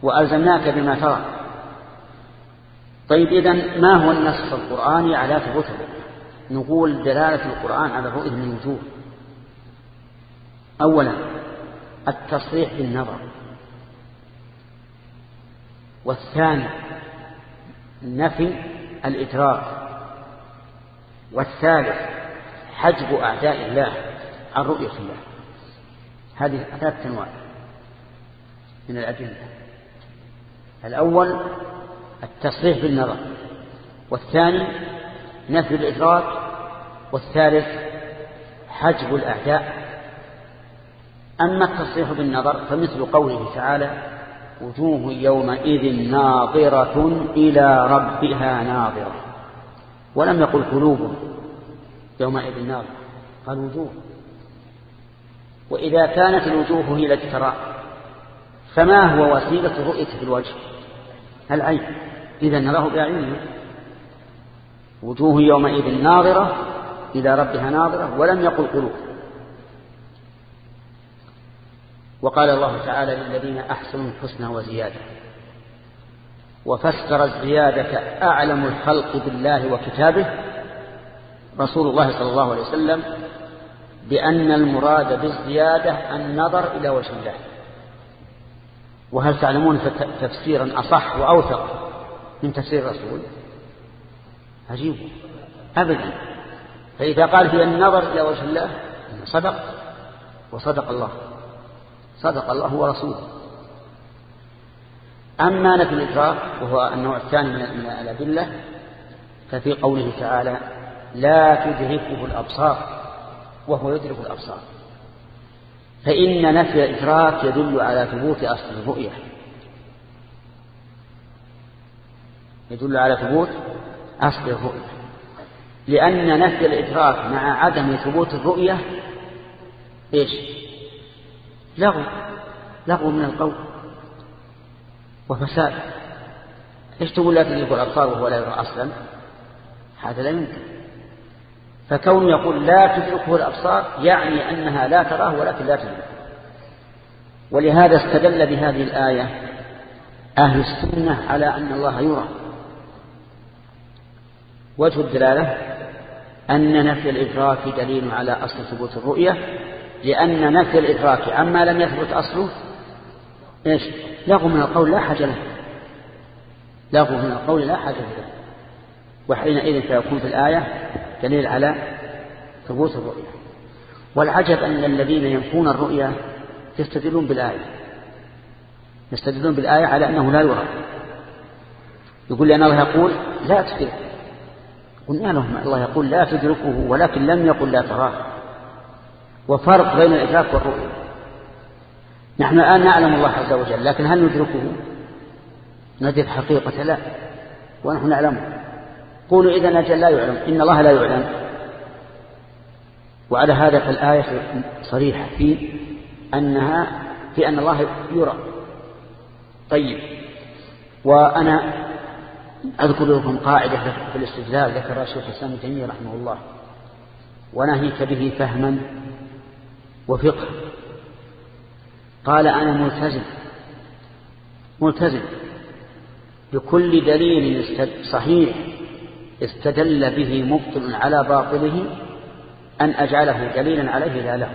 وألزمناك بما ترى طيب إذن ما هو النص القرآني على ثبوته؟ نقول دلالة القرآن على الرؤية من وجوه أولا التصريح بالنظر. والثاني نفي الإدراك. والثالث حجب أعداء الله عن رؤية الله. هذه ثلاث أنواع من الأدلة الأول التصريح بالنظر والثاني نفي الإدراك والثالث حجب الأعداء. أما التصريح بالنظر فمثل قوله تعالى وجوه يومئذ ناظرة إلى ربها ناظرة. ولم يقل قلوب يومئذ ناظرة قال وجوه وإذا كانت الوجوه هي التي ترى فما هو وسيلة الرؤية في الوجه؟ العين. إذا نراه بأعيننا وجوه يومئذ ناظرة إلى ربها ناظرة ولم يقل قلوب. وقال الله تعالى للذين أحسنوا الحسنى وزيادة. وفسر الزيادة أعلم الخلق بالله وكتابه رسول الله صلى الله عليه وسلم بأن المراد بالزيادة النظر إلى وجه الله. وهل تعلمون تفسيرا أصح وأوثق من تفسير الرسول؟ عجيب. أبدا. فإذا قال هي النظر إلى وجه الله صدق. وصدق الله. صدق الله ورسوله أما نفي الإدراك وهو النوع الثاني من الأدلة ففي قوله تعالى لا تدركه الأبصار وهو يدرك الأبصار. فإن نفي الإدراك يدل على ثبوت أصل الرؤية. يدل على ثبوت أصل الرؤية. لأن نفي الإدراك مع عدم ثبوت الرؤية إيش؟ لغو لغو من القول وفساد. إيش تقول لا تدرك الأبصار وهو لا يرى أصلا؟ هذا لا يمكن. فكون يقول لا تدركه الأبصار يعني أنها لا تراه ولكن لا تدركه. ولهذا استدل بهذه الآية أهل السنة على أن الله يرى. وجه الدلالة أن نفي الإدراك دليل على أصل ثبوت الرؤية لأن نفي الإدراك عما لم يثبت أصله إيش؟ لغو من القول لا حاجة له. لغو من القول لا حاجة له. وحينئذ فيكون في الآية دليل على ثبوت الرؤية. والعجب أن الذين ينفون الرؤية يستدلون بالآية. يستدلون بالآية على أنه لا يرى. يقول لأن الله يقول لا تدرك. قلنا لهم الله يقول لا تدركه ولكن لم يقل لا تراه. وفرق بين الإدراك والرؤية. نحن الآن نعلم الله عز وجل لكن هل ندركه؟ ندرك حقيقة لا. ونحن نعلمه. قولوا إذا أجل لا يعلم. إن الله لا يعلم. وعلى هذا فالآية صريحة في أنها في أن الله يرى. طيب. وأنا أذكر لكم قاعدة في الاستدلال ذكرها الشيخ الإسلام ابن تيمية رحمه الله. ونهيك به فهما وفقه قال أنا ملتزم. ملتزم. بكل دليل صحيح. استدل به مبطل على باطله أن أجعله دليلا عليه لا له.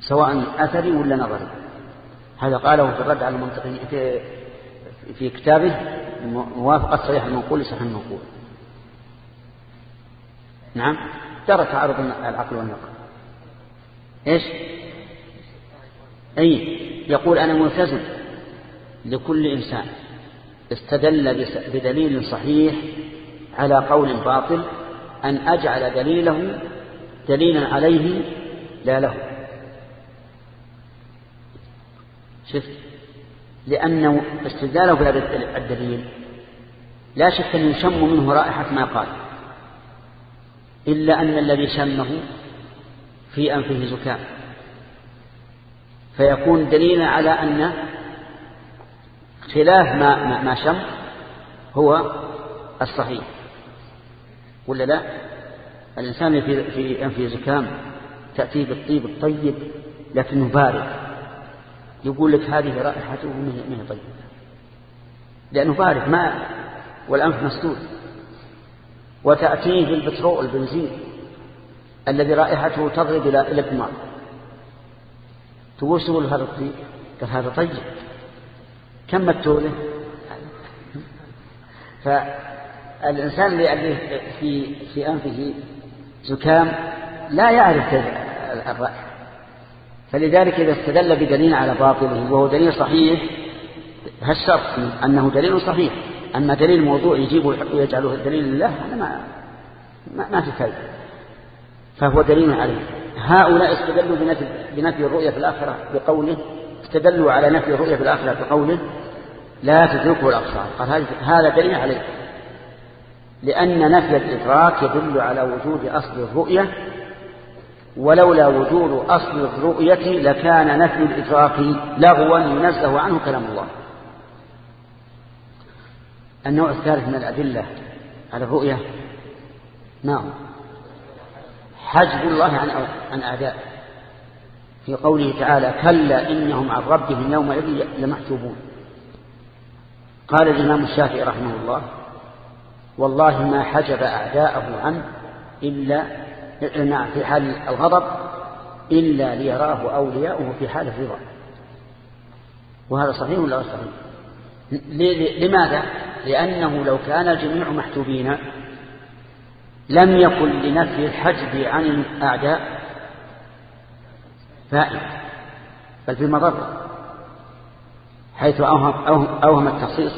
سواء أثري ولا نظري. هذا قاله في الرد على المنطقين في, في كتابه موافقة صريح المنقول لصحيح المنقول. نعم؟ ترى تعارض العقل والنقل. إيش؟ أي يقول أنا ملتزم لكل إنسان. استدل بدليل صحيح على قول باطل أن أجعل دليله دليلا عليه لا له. شفت؟ لأنه استدلاله بهذا الدليل. لا شك أن يشم منه رائحة ما قال. إلا أن الذي شمه في أنفه زكام. فيكون دليلا على أن خلاف ما, ما, شم هو الصحيح. ولا لا؟ الإنسان في, في أنفه زكام تأتيه بالطيب الطيب لكنه بارد. يقول لك هذه رائحته ما هي طيبة. لأنه بارد ما والأنف مسدود. وتأتيه بالبترول البنزين الذي رائحته تضرب إلى الدماغ. تقول هذا الطيب؟ قال هذا طيب. كم متوله فالإنسان اللي في في أنفه زكام لا يعرف الرائحة فلذلك إذا استدل بدليل على باطله وهو دليل صحيح هالشرط أنه دليل صحيح. أما دليل موضوع يجيبه ويجعله دليل لله هذا ما ما, ما في فائدة فهو دليل عليه. هؤلاء استدلوا بنفي الرؤية في الآخرة بقوله استدلوا على نفي الرؤية في الآخرة بقوله لا تدركه الأبصار. قال هذا دليل عليه. لأن نفي الإدراك يدل على وجود أصل الرؤية ولولا وجود أصل الرؤية لكان نفي الإدراك لغوا ينزه عنه كلام الله. النوع الثالث من الأدلة على الرؤية نعم حجب الله عن أعداء. في قوله تعالى كلا إنهم عن ربهم يومئذ لمحجوبون. قال الإمام الشافعي رحمه الله والله ما حجب أعداءه عنه إلا نعم في حال الغضب إلا ليراه أولياؤه في حال الرضا. وهذا صحيح ولا غير صحيح؟ لماذا؟ لأنه لو كان الجميع محجوبين لم يكن لنفي الحجب عن الأعداء. فائدة. بل في مضرة حيث أوهم, أوهم, أوهم التخصيص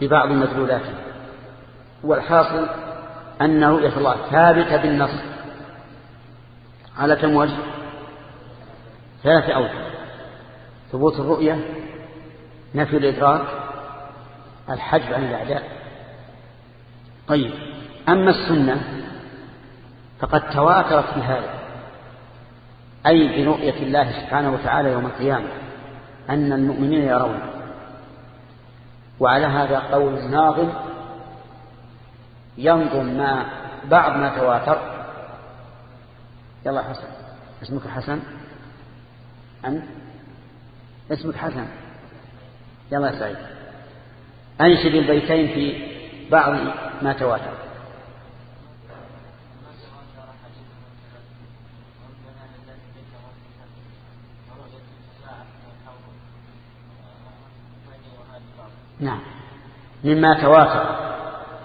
ببعض المدلولات. والحاصل أن رؤية الله ثابتة بالنص على كم وجه؟ ثلاثة أوجه. ثبوت الرؤية نفي الإدراك الحجب عن الأعداء. طيب أما السنة فقد تواترت في هذا. أي برؤية الله سبحانه وتعالى يوم القيامة أن المؤمنين يرون. وعلى هذا قول ناظم ينظم ما بعض ما تواتر. يلا حسن. اسمك حسن؟ أنت؟ اسمك حسن. يلا سعيد. أنشد البيتين في بعض ما تواتر. نعم. مما تواتر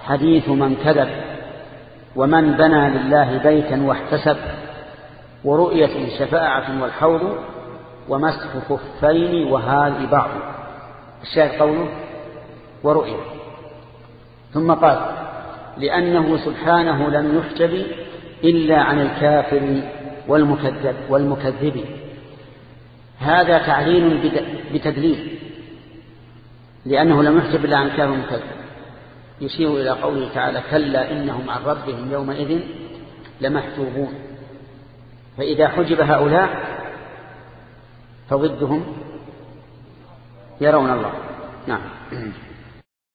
حديث من كذب ومن بنى لله بيتا واحتسب ورؤية شفاعة والحوض ومسح خفين وهذه بعض. الشاهد قوله ورؤية. ثم قال لأنه سبحانه لم يحجب إلا عن الكافر والمكذب والمكذب. هذا تعليل بتدليل. لأنه لم يحجب إلا عن الكافر والمكذب يشير إلى قوله تعالى كلا إنهم عن ربهم يومئذ لمحجوبون. فإذا حجب هؤلاء فضدهم يرون الله. نعم.